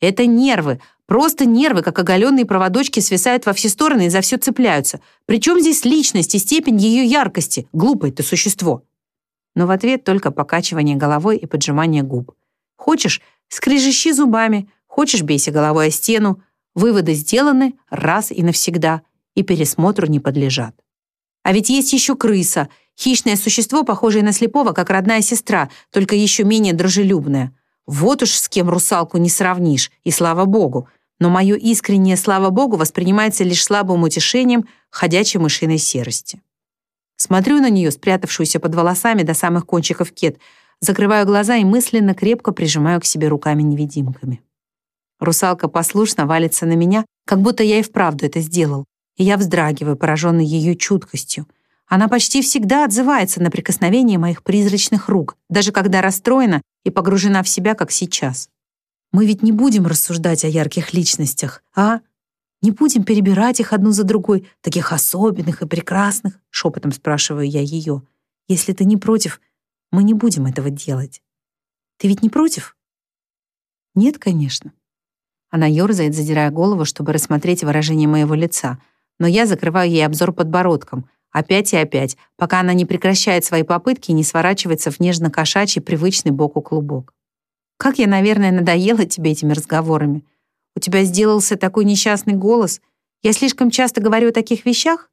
Speaker 1: Это нервы, просто нервы, как оголенные проводочки, свисают во все стороны и за все цепляются. Причем здесь личность и степень ее яркости? Глупое ты существо. Но в ответ только покачивание головой и поджимание губ. Хочешь — скрежещи зубами, хочешь — бейся головой о стену. Выводы сделаны раз и навсегда, и пересмотру не подлежат. А ведь есть еще крыса, хищное существо, похожее на слепого, как родная сестра, только еще менее дружелюбное. Вот уж с кем русалку не сравнишь, и слава богу. Но мое искреннее слава богу воспринимается лишь слабым утешением ходячей мышиной серости. Смотрю на нее, спрятавшуюся под волосами до самых кончиков кет, закрываю глаза и мысленно крепко прижимаю к себе руками-невидимками. Русалка послушно валится на меня, как будто я и вправду это сделал, и я вздрагиваю, пораженный ее чуткостью — она почти всегда отзывается на прикосновение моих призрачных рук, даже когда расстроена и погружена в себя, как сейчас. Мы ведь не будем рассуждать о ярких личностях, а? Не будем перебирать их одну за другой, таких особенных и прекрасных, шепотом спрашиваю я ее. Если ты не против, мы не будем этого делать. Ты ведь не против? Нет, конечно. Она ерзает, задирая голову, чтобы рассмотреть выражение моего лица, но я закрываю ей обзор подбородком — Опять и опять, пока она не прекращает свои попытки и не сворачивается в нежно-кошачий привычный боку клубок. Как я, наверное, надоела тебе этими разговорами. У тебя сделался такой несчастный голос. Я слишком часто говорю о таких вещах?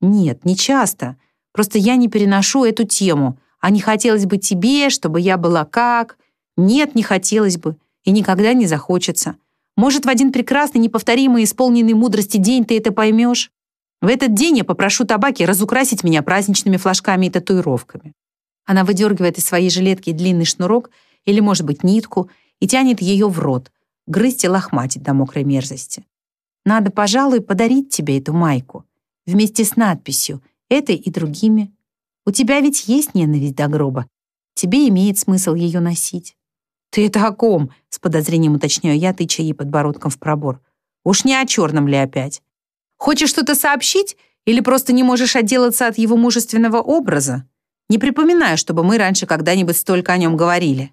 Speaker 1: Нет, не часто. Просто я не переношу эту тему. А не хотелось бы тебе, чтобы я была как... Нет, не хотелось бы. И никогда не захочется. Может, в один прекрасный, неповторимый, исполненный мудрости день ты это поймешь? В этот день я попрошу табаки разукрасить меня праздничными флажками и татуировками. Она выдергивает из своей жилетки длинный шнурок или, может быть, нитку и тянет ее в рот, грызть и лохматить до мокрой мерзости. Надо, пожалуй, подарить тебе эту майку вместе с надписью «Этой и другими». У тебя ведь есть ненависть до гроба. Тебе имеет смысл ее носить. «Ты это о ком?» — с подозрением уточняю я, тыча ей подбородком в пробор. «Уж не о черном ли опять?» Хочешь что-то сообщить или просто не можешь отделаться от его мужественного образа? Не припоминаю, чтобы мы раньше когда-нибудь столько о нем говорили.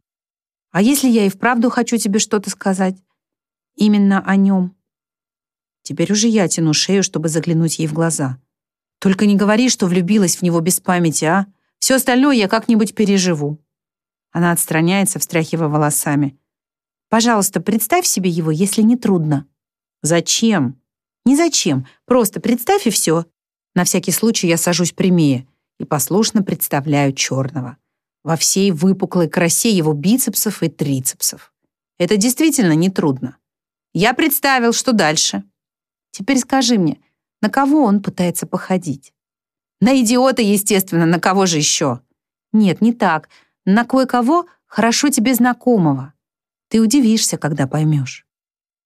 Speaker 1: А если я и вправду хочу тебе что-то сказать? Именно о нем. Теперь уже я тяну шею, чтобы заглянуть ей в глаза. Только не говори, что влюбилась в него без памяти, а? Все остальное я как-нибудь переживу. Она отстраняется, встряхивая волосами. Пожалуйста, представь себе его, если не трудно. Зачем? Ни зачем, просто представь и все. На всякий случай я сажусь прямее и послушно представляю черного. во всей выпуклой красе его бицепсов и трицепсов. Это действительно нетрудно. Я представил, что дальше. Теперь скажи мне, на кого он пытается походить? На идиота, естественно, на кого же еще? Нет, не так. На кое-кого хорошо тебе знакомого. Ты удивишься, когда поймешь.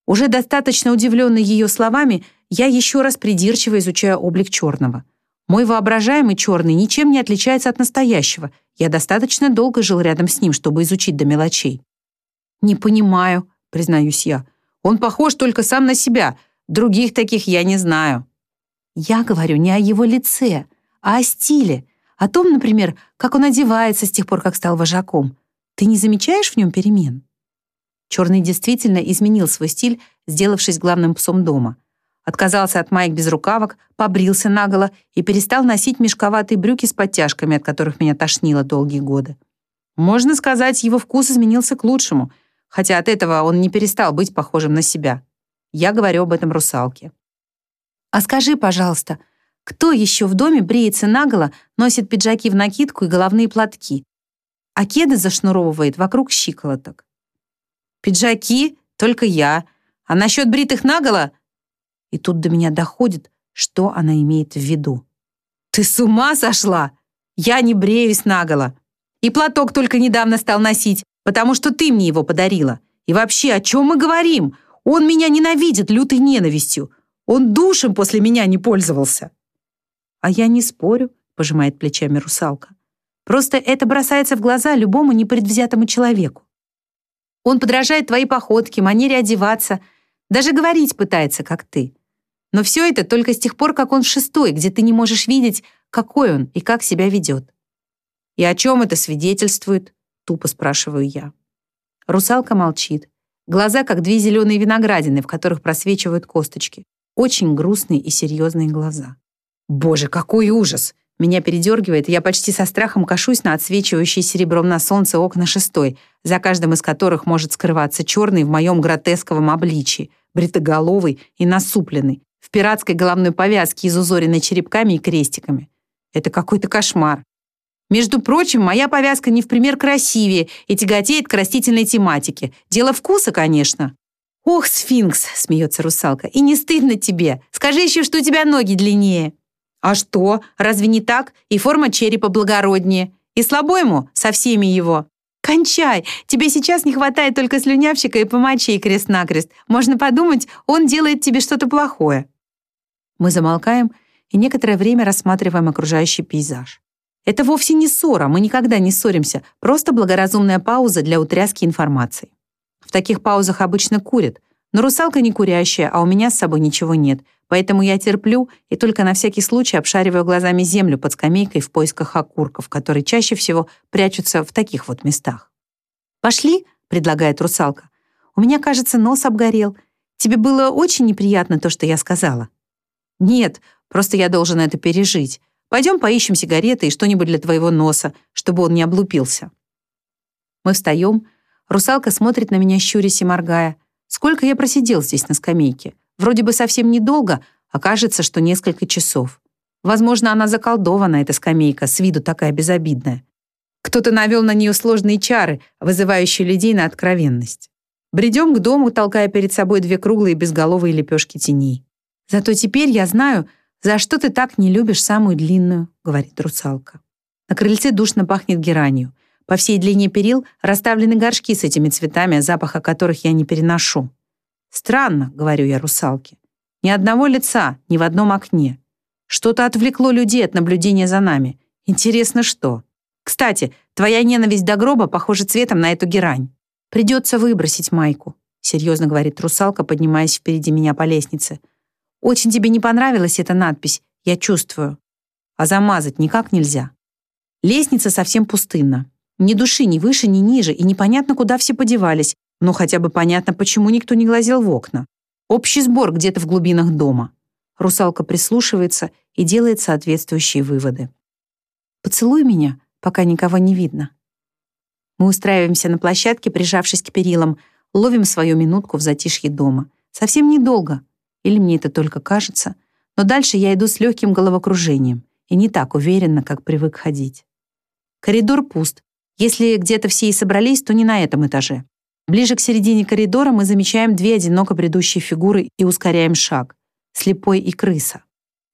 Speaker 1: Уже достаточно удивленный ее словами, я еще раз придирчиво изучаю облик черного. Мой воображаемый черный ничем не отличается от настоящего. Я достаточно долго жил рядом с ним, чтобы изучить до мелочей. «Не понимаю», — признаюсь я. «Он похож только сам на себя. Других таких я не знаю». Я говорю не о его лице, а о стиле. О том, например, как он одевается с тех пор, как стал вожаком. Ты не замечаешь в нем перемен? Черный действительно изменил свой стиль, сделавшись главным псом дома. Отказался от маек без рукавок, побрился наголо и перестал носить мешковатые брюки с подтяжками, от которых меня тошнило долгие годы. Можно сказать, его вкус изменился к лучшему, хотя от этого он не перестал быть похожим на себя. Я говорю об этом русалке. «А скажи, пожалуйста, кто еще в доме бреется наголо, носит пиджаки в накидку и головные платки, а кеды зашнуровывает вокруг щиколоток?» Пиджаки — только я. А насчет бритых наголо? И тут до меня доходит, что она имеет в виду. Ты с ума сошла? Я не бреюсь наголо. И платок только недавно стал носить, потому что ты мне его подарила. И вообще, о чем мы говорим? Он меня ненавидит лютой ненавистью. Он душем после меня не пользовался. А я не спорю, пожимает плечами русалка. Просто это бросается в глаза любому непредвзятому человеку. Он подражает твоей походке, манере одеваться, даже говорить пытается, как ты. Но все это только с тех пор, как он в шестой, где ты не можешь видеть, какой он и как себя ведет. «И о чем это свидетельствует?» — тупо спрашиваю я. Русалка молчит. Глаза, как две зеленые виноградины, в которых просвечивают косточки. Очень грустные и серьезные глаза. «Боже, какой ужас!» Меня передергивает, и я почти со страхом кашусь на отсвечивающие серебром на солнце окна шестой, за каждым из которых может скрываться черный в моем гротесковом обличии, бритоголовый и насупленный, в пиратской головной повязке, изузоренной черепками и крестиками. Это какой-то кошмар. Между прочим, моя повязка не в пример красивее и тяготеет к растительной тематике. Дело вкуса, конечно. «Ох, сфинкс!» — смеется русалка. «И не стыдно тебе? Скажи еще, что у тебя ноги длиннее!» А что, разве не так? И форма черепа благороднее. И слабо ему со всеми его. Кончай! Тебе сейчас не хватает только слюнявщика и помочей крест-накрест. Можно подумать, он делает тебе что-то плохое. Мы замолкаем и некоторое время рассматриваем окружающий пейзаж. Это вовсе не ссора, мы никогда не ссоримся, просто благоразумная пауза для утряски информации. В таких паузах обычно курят, но русалка не курящая, а у меня с собой ничего нет — Поэтому я терплю и только на всякий случай обшариваю глазами землю под скамейкой в поисках окурков, которые чаще всего прячутся в таких вот местах. «Пошли», — предлагает русалка. «У меня, кажется, нос обгорел. Тебе было очень неприятно то, что я сказала?» «Нет, просто я должен это пережить. Пойдем поищем сигареты и что-нибудь для твоего носа, чтобы он не облупился». Мы встаем. Русалка смотрит на меня, щурясь и моргая. Сколько я просидел здесь на скамейке? Вроде бы совсем недолго, а кажется, что несколько часов. Возможно, она заколдована, эта скамейка, с виду такая безобидная. Кто-то навел на нее сложные чары, вызывающие людей на откровенность. Бредем к дому, толкая перед собой две круглые безголовые лепешки теней. «Зато теперь я знаю, за что ты так не любишь самую длинную», — говорит русалка. На крыльце душно пахнет геранью. По всей длине перил расставлены горшки с этими цветами, запаха которых я не переношу. «Странно», — говорю я русалке. «Ни одного лица, ни в одном окне. Что-то отвлекло людей от наблюдения за нами. Интересно, что? Кстати, твоя ненависть до гроба похожа цветом на эту герань. Придется выбросить майку», — серьезно говорит русалка, поднимаясь впереди меня по лестнице. «Очень тебе не понравилась эта надпись, я чувствую. А замазать никак нельзя». Лестница совсем пустынна. Ни души ни выше, ни ниже, и непонятно, куда все подевались, но хотя бы понятно, почему никто не глазел в окна. Общий сбор где-то в глубинах дома. Русалка прислушивается и делает соответствующие выводы. «Поцелуй меня, пока никого не видно». Мы устраиваемся на площадке, прижавшись к перилам, ловим свою минутку в затишье дома. Совсем недолго. Или мне это только кажется. Но дальше я иду с легким головокружением и не так уверенно, как привык ходить. Коридор пуст. Если где-то все и собрались, то не на этом этаже. Ближе к середине коридора мы замечаем две одиноко бредущие фигуры и ускоряем шаг. Слепой и крыса.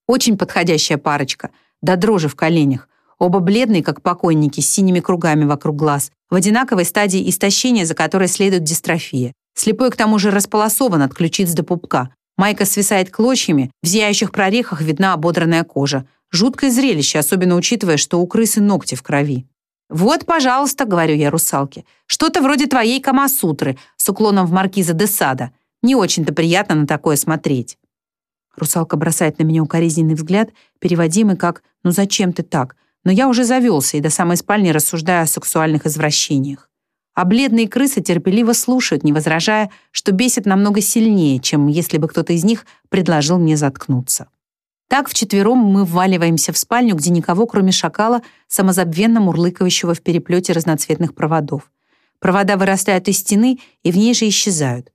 Speaker 1: Очень подходящая парочка, до дрожи в коленях. Оба бледные, как покойники, с синими кругами вокруг глаз, в одинаковой стадии истощения, за которой следует дистрофия. Слепой к тому же располосован от ключиц до пупка. Майка свисает клочьями, в зияющих прорехах видна ободранная кожа. Жуткое зрелище, особенно учитывая, что у крысы ногти в крови. «Вот, пожалуйста», — говорю я русалке, «что-то вроде твоей Камасутры с уклоном в маркиза де Сада. Не очень-то приятно на такое смотреть». Русалка бросает на меня укоризненный взгляд, переводимый как «ну зачем ты так?», но я уже завелся и до самой спальни рассуждаю о сексуальных извращениях. А бледные крысы терпеливо слушают, не возражая, что бесит намного сильнее, чем если бы кто-то из них предложил мне заткнуться. Так вчетвером мы вваливаемся в спальню, где никого, кроме шакала, самозабвенно мурлыкающего в переплете разноцветных проводов. Провода вырастают из стены и в ней же исчезают.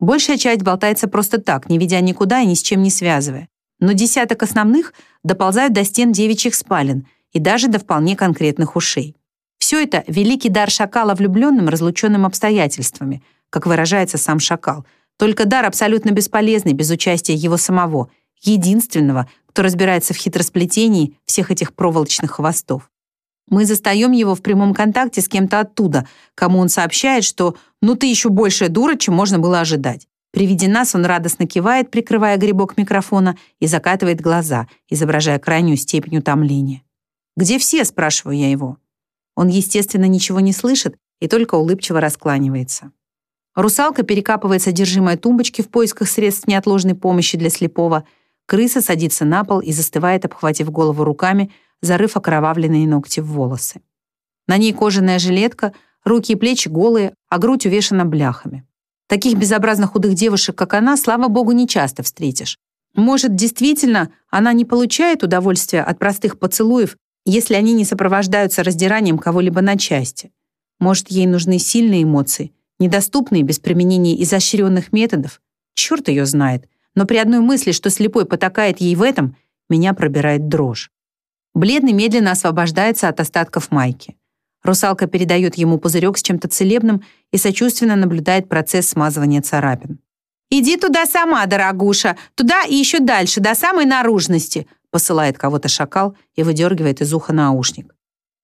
Speaker 1: Большая часть болтается просто так, не ведя никуда и ни с чем не связывая. Но десяток основных доползают до стен девичьих спален и даже до вполне конкретных ушей. Все это — великий дар шакала влюбленным, разлученным обстоятельствами, как выражается сам шакал. Только дар абсолютно бесполезный, без участия его самого, единственного, кто разбирается в хитросплетении всех этих проволочных хвостов. Мы застаем его в прямом контакте с кем-то оттуда, кому он сообщает, что «ну ты еще большая дура, чем можно было ожидать». При виде нас он радостно кивает, прикрывая грибок микрофона, и закатывает глаза, изображая крайнюю степень утомления. «Где все?» — спрашиваю я его. Он, естественно, ничего не слышит и только улыбчиво раскланивается. Русалка перекапывает содержимое тумбочки в поисках средств неотложной помощи для слепого — Крыса садится на пол и застывает, обхватив голову руками, зарыв окровавленные ногти в волосы. На ней кожаная жилетка, руки и плечи голые, а грудь увешана бляхами. Таких безобразно худых девушек, как она, слава богу, не часто встретишь. Может, действительно, она не получает удовольствия от простых поцелуев, если они не сопровождаются раздиранием кого-либо на части. Может, ей нужны сильные эмоции, недоступные без применения изощренных методов. Черт ее знает но при одной мысли, что слепой потакает ей в этом, меня пробирает дрожь. Бледный медленно освобождается от остатков майки. Русалка передает ему пузырек с чем-то целебным и сочувственно наблюдает процесс смазывания царапин. «Иди туда сама, дорогуша, туда и еще дальше, до самой наружности», посылает кого-то шакал и выдергивает из уха наушник.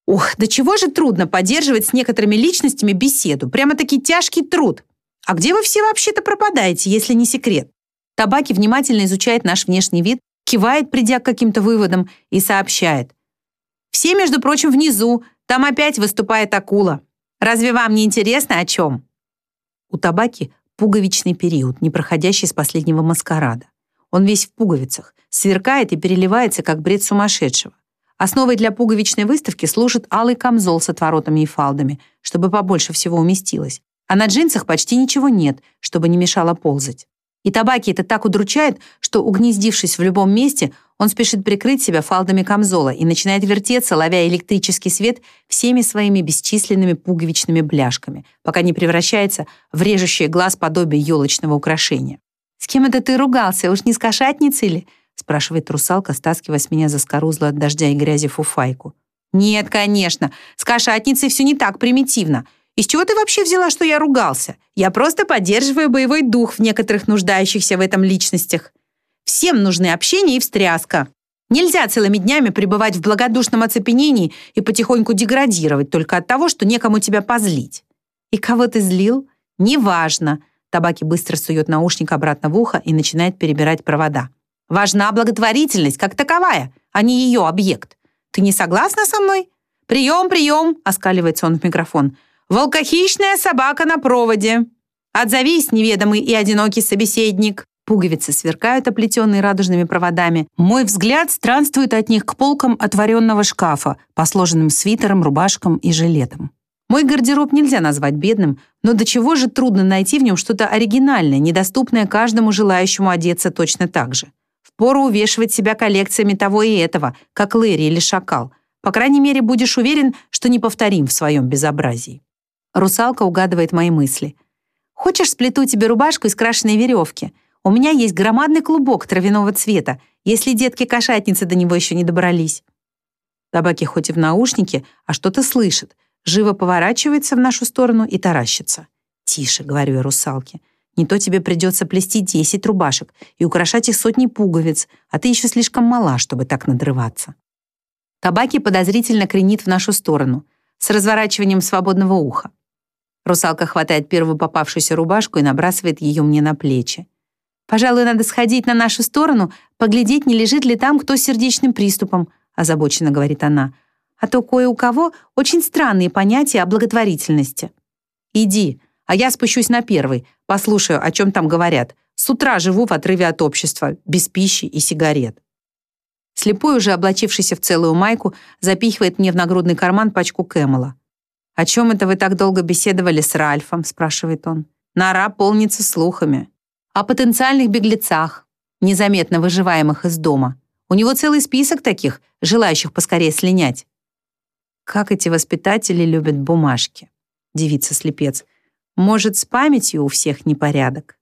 Speaker 1: Ух, да чего же трудно поддерживать с некоторыми личностями беседу, прямо-таки тяжкий труд. А где вы все вообще-то пропадаете, если не секрет? Табаки внимательно изучает наш внешний вид, кивает, придя к каким-то выводам, и сообщает. «Все, между прочим, внизу. Там опять выступает акула. Разве вам не интересно, о чем?» У Табаки пуговичный период, не проходящий с последнего маскарада. Он весь в пуговицах, сверкает и переливается, как бред сумасшедшего. Основой для пуговичной выставки служит алый камзол с отворотами и фалдами, чтобы побольше всего уместилось. А на джинсах почти ничего нет, чтобы не мешало ползать. И табаки это так удручает, что, угнездившись в любом месте, он спешит прикрыть себя фалдами камзола и начинает вертеться, ловя электрический свет всеми своими бесчисленными пуговичными бляшками, пока не превращается в режущее глаз подобие елочного украшения. «С кем это ты ругался? Уж не с кошатницей ли?» спрашивает русалка, стаскивая с меня заскорузлую от дождя и грязи фуфайку. «Нет, конечно, с кошатницей все не так примитивно. Из чего ты вообще взяла, что я ругался? Я просто поддерживаю боевой дух в некоторых нуждающихся в этом личностях. Всем нужны общение и встряска. Нельзя целыми днями пребывать в благодушном оцепенении и потихоньку деградировать только от того, что некому тебя позлить. И кого ты злил? Неважно. Табаки быстро сует наушник обратно в ухо и начинает перебирать провода. Важна благотворительность как таковая, а не ее объект. Ты не согласна со мной? «Прием, прием!» — оскаливается он в микрофон. Волкохищная собака на проводе. Отзовись, неведомый и одинокий собеседник. Пуговицы сверкают, оплетенные радужными проводами. Мой взгляд странствует от них к полкам отворенного шкафа, по сложенным свитерам, рубашкам и жилетам. Мой гардероб нельзя назвать бедным, но до чего же трудно найти в нем что-то оригинальное, недоступное каждому желающему одеться точно так же. Впору увешивать себя коллекциями того и этого, как Лэри или Шакал. По крайней мере, будешь уверен, что не повторим в своем безобразии. Русалка угадывает мои мысли. «Хочешь, сплету тебе рубашку из крашеной веревки? У меня есть громадный клубок травяного цвета, если детки-кошатницы до него еще не добрались». Табаки хоть и в наушнике, а что-то слышит. живо поворачивается в нашу сторону и таращится. «Тише», — говорю я русалке. «Не то тебе придется плести десять рубашек и украшать их сотней пуговиц, а ты еще слишком мала, чтобы так надрываться». Табаки подозрительно кренит в нашу сторону, с разворачиванием свободного уха. Русалка хватает первую попавшуюся рубашку и набрасывает ее мне на плечи. «Пожалуй, надо сходить на нашу сторону, поглядеть, не лежит ли там кто с сердечным приступом», озабоченно говорит она. «А то кое у кого очень странные понятия о благотворительности». «Иди, а я спущусь на первый, послушаю, о чем там говорят. С утра живу в отрыве от общества, без пищи и сигарет». Слепой, уже облачившийся в целую майку, запихивает мне в нагрудный карман пачку Кэмела. «О чем это вы так долго беседовали с Ральфом?» — спрашивает он. «Нора полнится слухами. О потенциальных беглецах, незаметно выживаемых из дома. У него целый список таких, желающих поскорее слинять». «Как эти воспитатели любят бумажки», — девица-слепец. «Может, с памятью у всех непорядок?»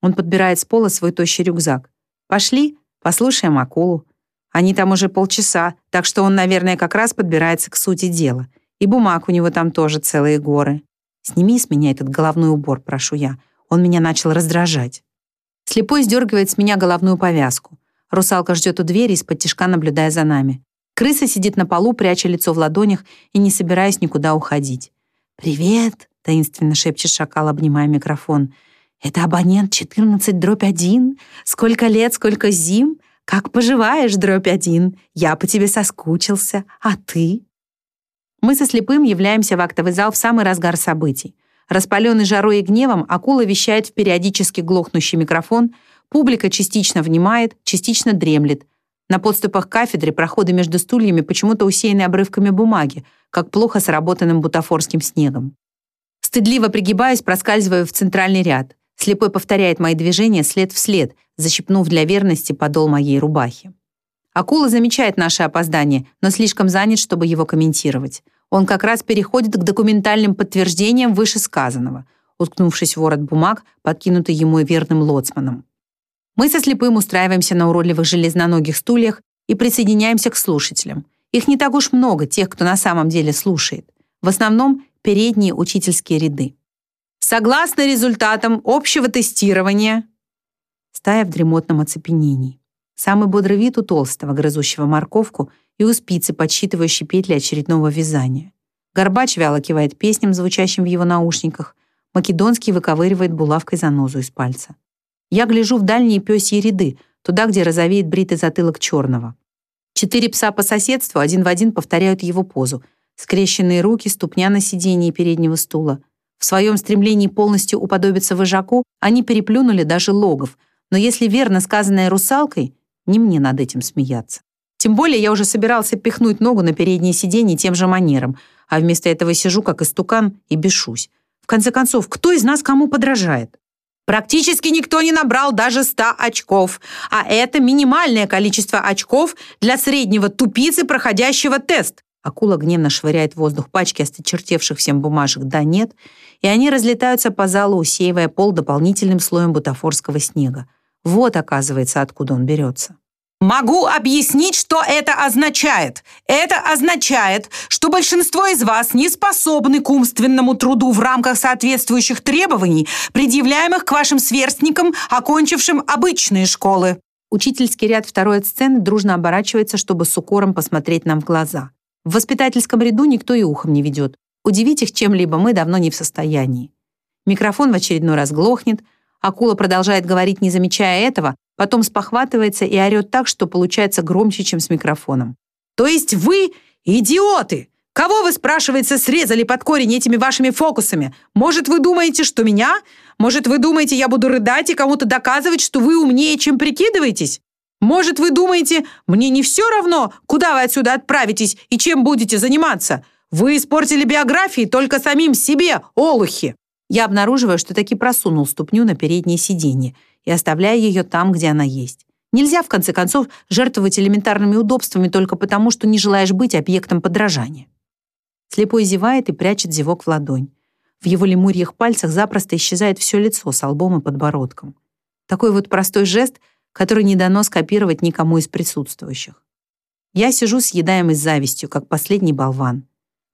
Speaker 1: Он подбирает с пола свой тощий рюкзак. «Пошли, послушаем акулу. Они там уже полчаса, так что он, наверное, как раз подбирается к сути дела. И бумаг у него там тоже целые горы. Сними с меня этот головной убор, прошу я. Он меня начал раздражать. Слепой сдергивает с меня головную повязку. Русалка ждет у двери, из-под тишка наблюдая за нами. Крыса сидит на полу, пряча лицо в ладонях и не собираясь никуда уходить. «Привет!» — таинственно шепчет шакал, обнимая микрофон. «Это абонент 14 дробь 1? Сколько лет, сколько зим? «Как поживаешь, дробь один? Я по тебе соскучился. А ты?» Мы со слепым являемся в актовый зал в самый разгар событий. Распаленный жарой и гневом, акула вещает в периодически глохнущий микрофон, публика частично внимает, частично дремлет. На подступах к кафедре проходы между стульями почему-то усеяны обрывками бумаги, как плохо сработанным бутафорским снегом. Стыдливо пригибаясь, проскальзываю в центральный ряд. Слепой повторяет мои движения след в след, защипнув для верности подол моей рубахи. Акула замечает наше опоздание, но слишком занят, чтобы его комментировать. Он как раз переходит к документальным подтверждениям вышесказанного, уткнувшись в ворот бумаг, подкинутый ему верным лоцманом. Мы со слепым устраиваемся на уродливых железноногих стульях и присоединяемся к слушателям. Их не так уж много, тех, кто на самом деле слушает. В основном передние учительские ряды. Согласно результатам общего тестирования, стая в дремотном оцепенении. Самый бодрый вид у толстого, грызущего морковку, и у спицы, подсчитывающей петли очередного вязания. Горбач вяло кивает песням, звучащим в его наушниках. Македонский выковыривает булавкой занозу из пальца. Я гляжу в дальние пёсьи ряды, туда, где розовеет бритый затылок черного. Четыре пса по соседству один в один повторяют его позу. Скрещенные руки, ступня на сиденье переднего стула. В своем стремлении полностью уподобиться вожаку они переплюнули даже логов — но если верно сказанное русалкой, не мне над этим смеяться. Тем более я уже собирался пихнуть ногу на переднее сиденье тем же манером, а вместо этого сижу как истукан и бешусь. В конце концов, кто из нас кому подражает? Практически никто не набрал даже 100 очков, а это минимальное количество очков для среднего тупицы, проходящего тест. Акула гневно швыряет в воздух пачки осточертевших всем бумажек «да нет», и они разлетаются по залу, усеивая пол дополнительным слоем бутафорского снега. Вот, оказывается, откуда он берется. Могу объяснить, что это означает. Это означает, что большинство из вас не способны к умственному труду в рамках соответствующих требований, предъявляемых к вашим сверстникам, окончившим обычные школы. Учительский ряд второй от сцены дружно оборачивается, чтобы с укором посмотреть нам в глаза. В воспитательском ряду никто и ухом не ведет. Удивить их чем-либо мы давно не в состоянии. Микрофон в очередной раз глохнет, Акула продолжает говорить, не замечая этого, потом спохватывается и орет так, что получается громче, чем с микрофоном. «То есть вы идиоты! Кого вы, спрашивается, срезали под корень этими вашими фокусами? Может, вы думаете, что меня? Может, вы думаете, я буду рыдать и кому-то доказывать, что вы умнее, чем прикидываетесь? Может, вы думаете, мне не все равно, куда вы отсюда отправитесь и чем будете заниматься? Вы испортили биографии только самим себе, олухи!» Я обнаруживаю, что таки просунул ступню на переднее сиденье и оставляю ее там, где она есть. Нельзя, в конце концов, жертвовать элементарными удобствами только потому, что не желаешь быть объектом подражания. Слепой зевает и прячет зевок в ладонь. В его лемурьих пальцах запросто исчезает все лицо с лбом и подбородком. Такой вот простой жест, который не дано скопировать никому из присутствующих. Я сижу съедаемый завистью, как последний болван.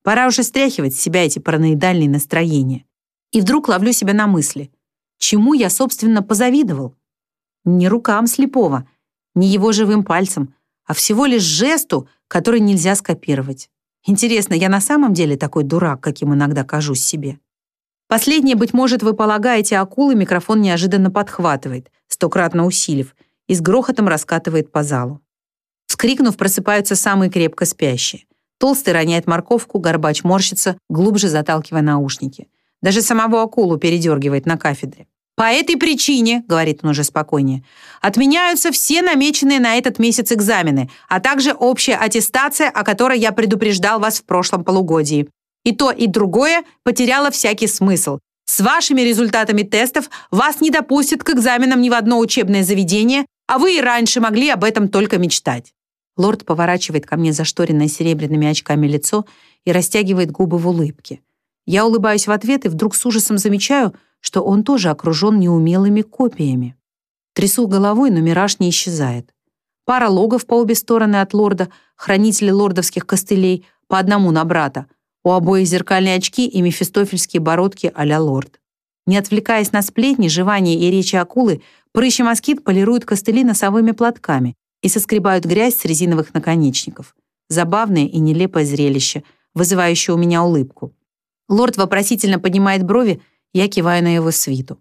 Speaker 1: Пора уже стряхивать с себя эти параноидальные настроения. И вдруг ловлю себя на мысли. Чему я, собственно, позавидовал? Не рукам слепого, не его живым пальцем, а всего лишь жесту, который нельзя скопировать. Интересно, я на самом деле такой дурак, каким иногда кажусь себе? Последнее, быть может, вы полагаете, акулы микрофон неожиданно подхватывает, стократно усилив, и с грохотом раскатывает по залу. Вскрикнув, просыпаются самые крепко спящие. Толстый роняет морковку, горбач морщится, глубже заталкивая наушники. Даже самого акулу передергивает на кафедре. «По этой причине, — говорит он уже спокойнее, — отменяются все намеченные на этот месяц экзамены, а также общая аттестация, о которой я предупреждал вас в прошлом полугодии. И то, и другое потеряло всякий смысл. С вашими результатами тестов вас не допустят к экзаменам ни в одно учебное заведение, а вы и раньше могли об этом только мечтать». Лорд поворачивает ко мне зашторенное серебряными очками лицо и растягивает губы в улыбке. Я улыбаюсь в ответ и вдруг с ужасом замечаю, что он тоже окружен неумелыми копиями. Трясу головой, но мираж не исчезает. Пара логов по обе стороны от лорда, хранители лордовских костылей, по одному на брата. У обоих зеркальные очки и мефистофельские бородки а-ля лорд. Не отвлекаясь на сплетни, жевание и речи акулы, прыщи москит полируют костыли носовыми платками и соскребают грязь с резиновых наконечников. Забавное и нелепое зрелище, вызывающее у меня улыбку. Лорд вопросительно поднимает брови, я киваю на его свиту.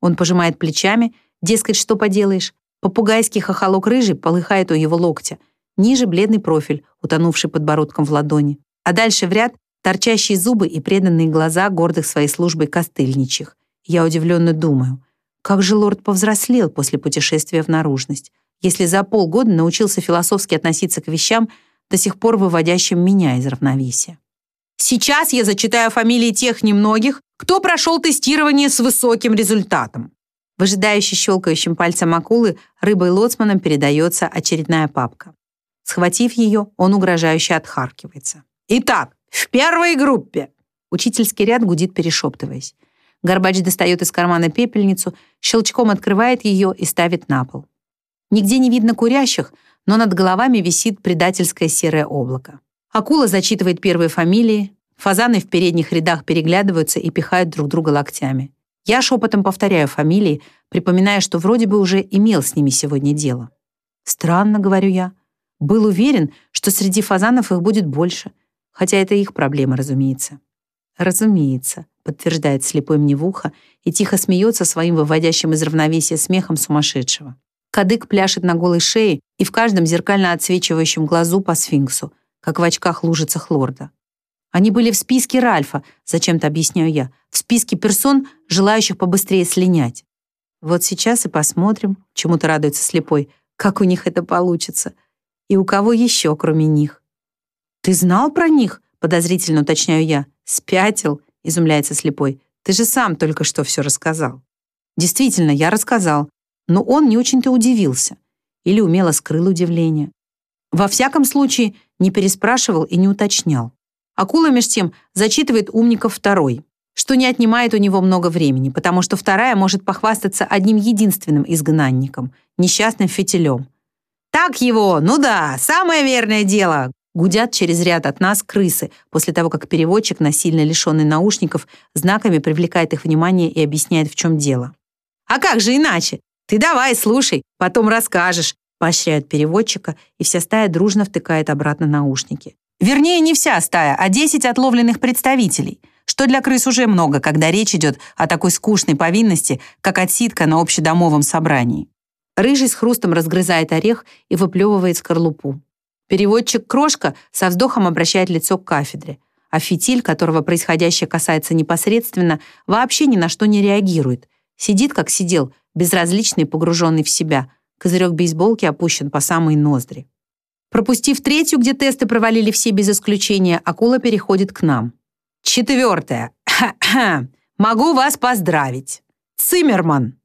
Speaker 1: Он пожимает плечами, дескать, что поделаешь. Попугайский хохолок рыжий полыхает у его локтя. Ниже бледный профиль, утонувший подбородком в ладони. А дальше в ряд торчащие зубы и преданные глаза гордых своей службой костыльничьих. Я удивленно думаю, как же лорд повзрослел после путешествия в наружность, если за полгода научился философски относиться к вещам, до сих пор выводящим меня из равновесия. Сейчас я зачитаю фамилии тех немногих, кто прошел тестирование с высоким результатом. Выжидающий щелкающим пальцем акулы рыбой лоцманом передается очередная папка. Схватив ее, он угрожающе отхаркивается. Итак, в первой группе. Учительский ряд гудит, перешептываясь. Горбач достает из кармана пепельницу, щелчком открывает ее и ставит на пол. Нигде не видно курящих, но над головами висит предательское серое облако. Акула зачитывает первые фамилии, фазаны в передних рядах переглядываются и пихают друг друга локтями. Я шепотом повторяю фамилии, припоминая, что вроде бы уже имел с ними сегодня дело. «Странно», — говорю я. Был уверен, что среди фазанов их будет больше, хотя это их проблема, разумеется. «Разумеется», — подтверждает слепой мне в ухо и тихо смеется своим выводящим из равновесия смехом сумасшедшего. Кадык пляшет на голой шее и в каждом зеркально отсвечивающем глазу по сфинксу, как в очках-лужицах лорда. Они были в списке Ральфа, зачем-то объясняю я, в списке персон, желающих побыстрее слинять. Вот сейчас и посмотрим, чему-то радуется слепой, как у них это получится. И у кого еще, кроме них. «Ты знал про них?» — подозрительно уточняю я. «Спятил?» — изумляется слепой. «Ты же сам только что все рассказал». Действительно, я рассказал, но он не очень-то удивился. Или умело скрыл удивление. Во всяком случае, не переспрашивал и не уточнял. Акула, меж тем, зачитывает умников второй, что не отнимает у него много времени, потому что вторая может похвастаться одним единственным изгнанником, несчастным фитилем. «Так его! Ну да, самое верное дело!» Гудят через ряд от нас крысы, после того, как переводчик, насильно лишенный наушников, знаками привлекает их внимание и объясняет, в чем дело. «А как же иначе? Ты давай, слушай, потом расскажешь поощряют переводчика, и вся стая дружно втыкает обратно наушники. Вернее, не вся стая, а 10 отловленных представителей, что для крыс уже много, когда речь идет о такой скучной повинности, как отсидка на общедомовом собрании. Рыжий с хрустом разгрызает орех и выплевывает скорлупу. Переводчик Крошка со вздохом обращает лицо к кафедре, а фитиль, которого происходящее касается непосредственно, вообще ни на что не реагирует. Сидит, как сидел, безразличный, погруженный в себя – Козырек бейсболки опущен по самые ноздри. Пропустив третью, где тесты провалили все без исключения, акула переходит к нам. Четвертое. Могу вас поздравить. Циммерман.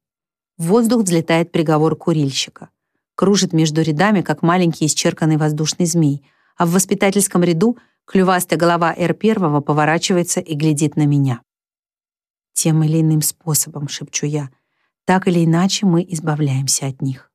Speaker 1: В воздух взлетает приговор курильщика. Кружит между рядами, как маленький исчерканный воздушный змей, а в воспитательском ряду клювастая голова Р-1 поворачивается и глядит на меня. Тем или иным способом, шепчу я, так или иначе мы избавляемся от них.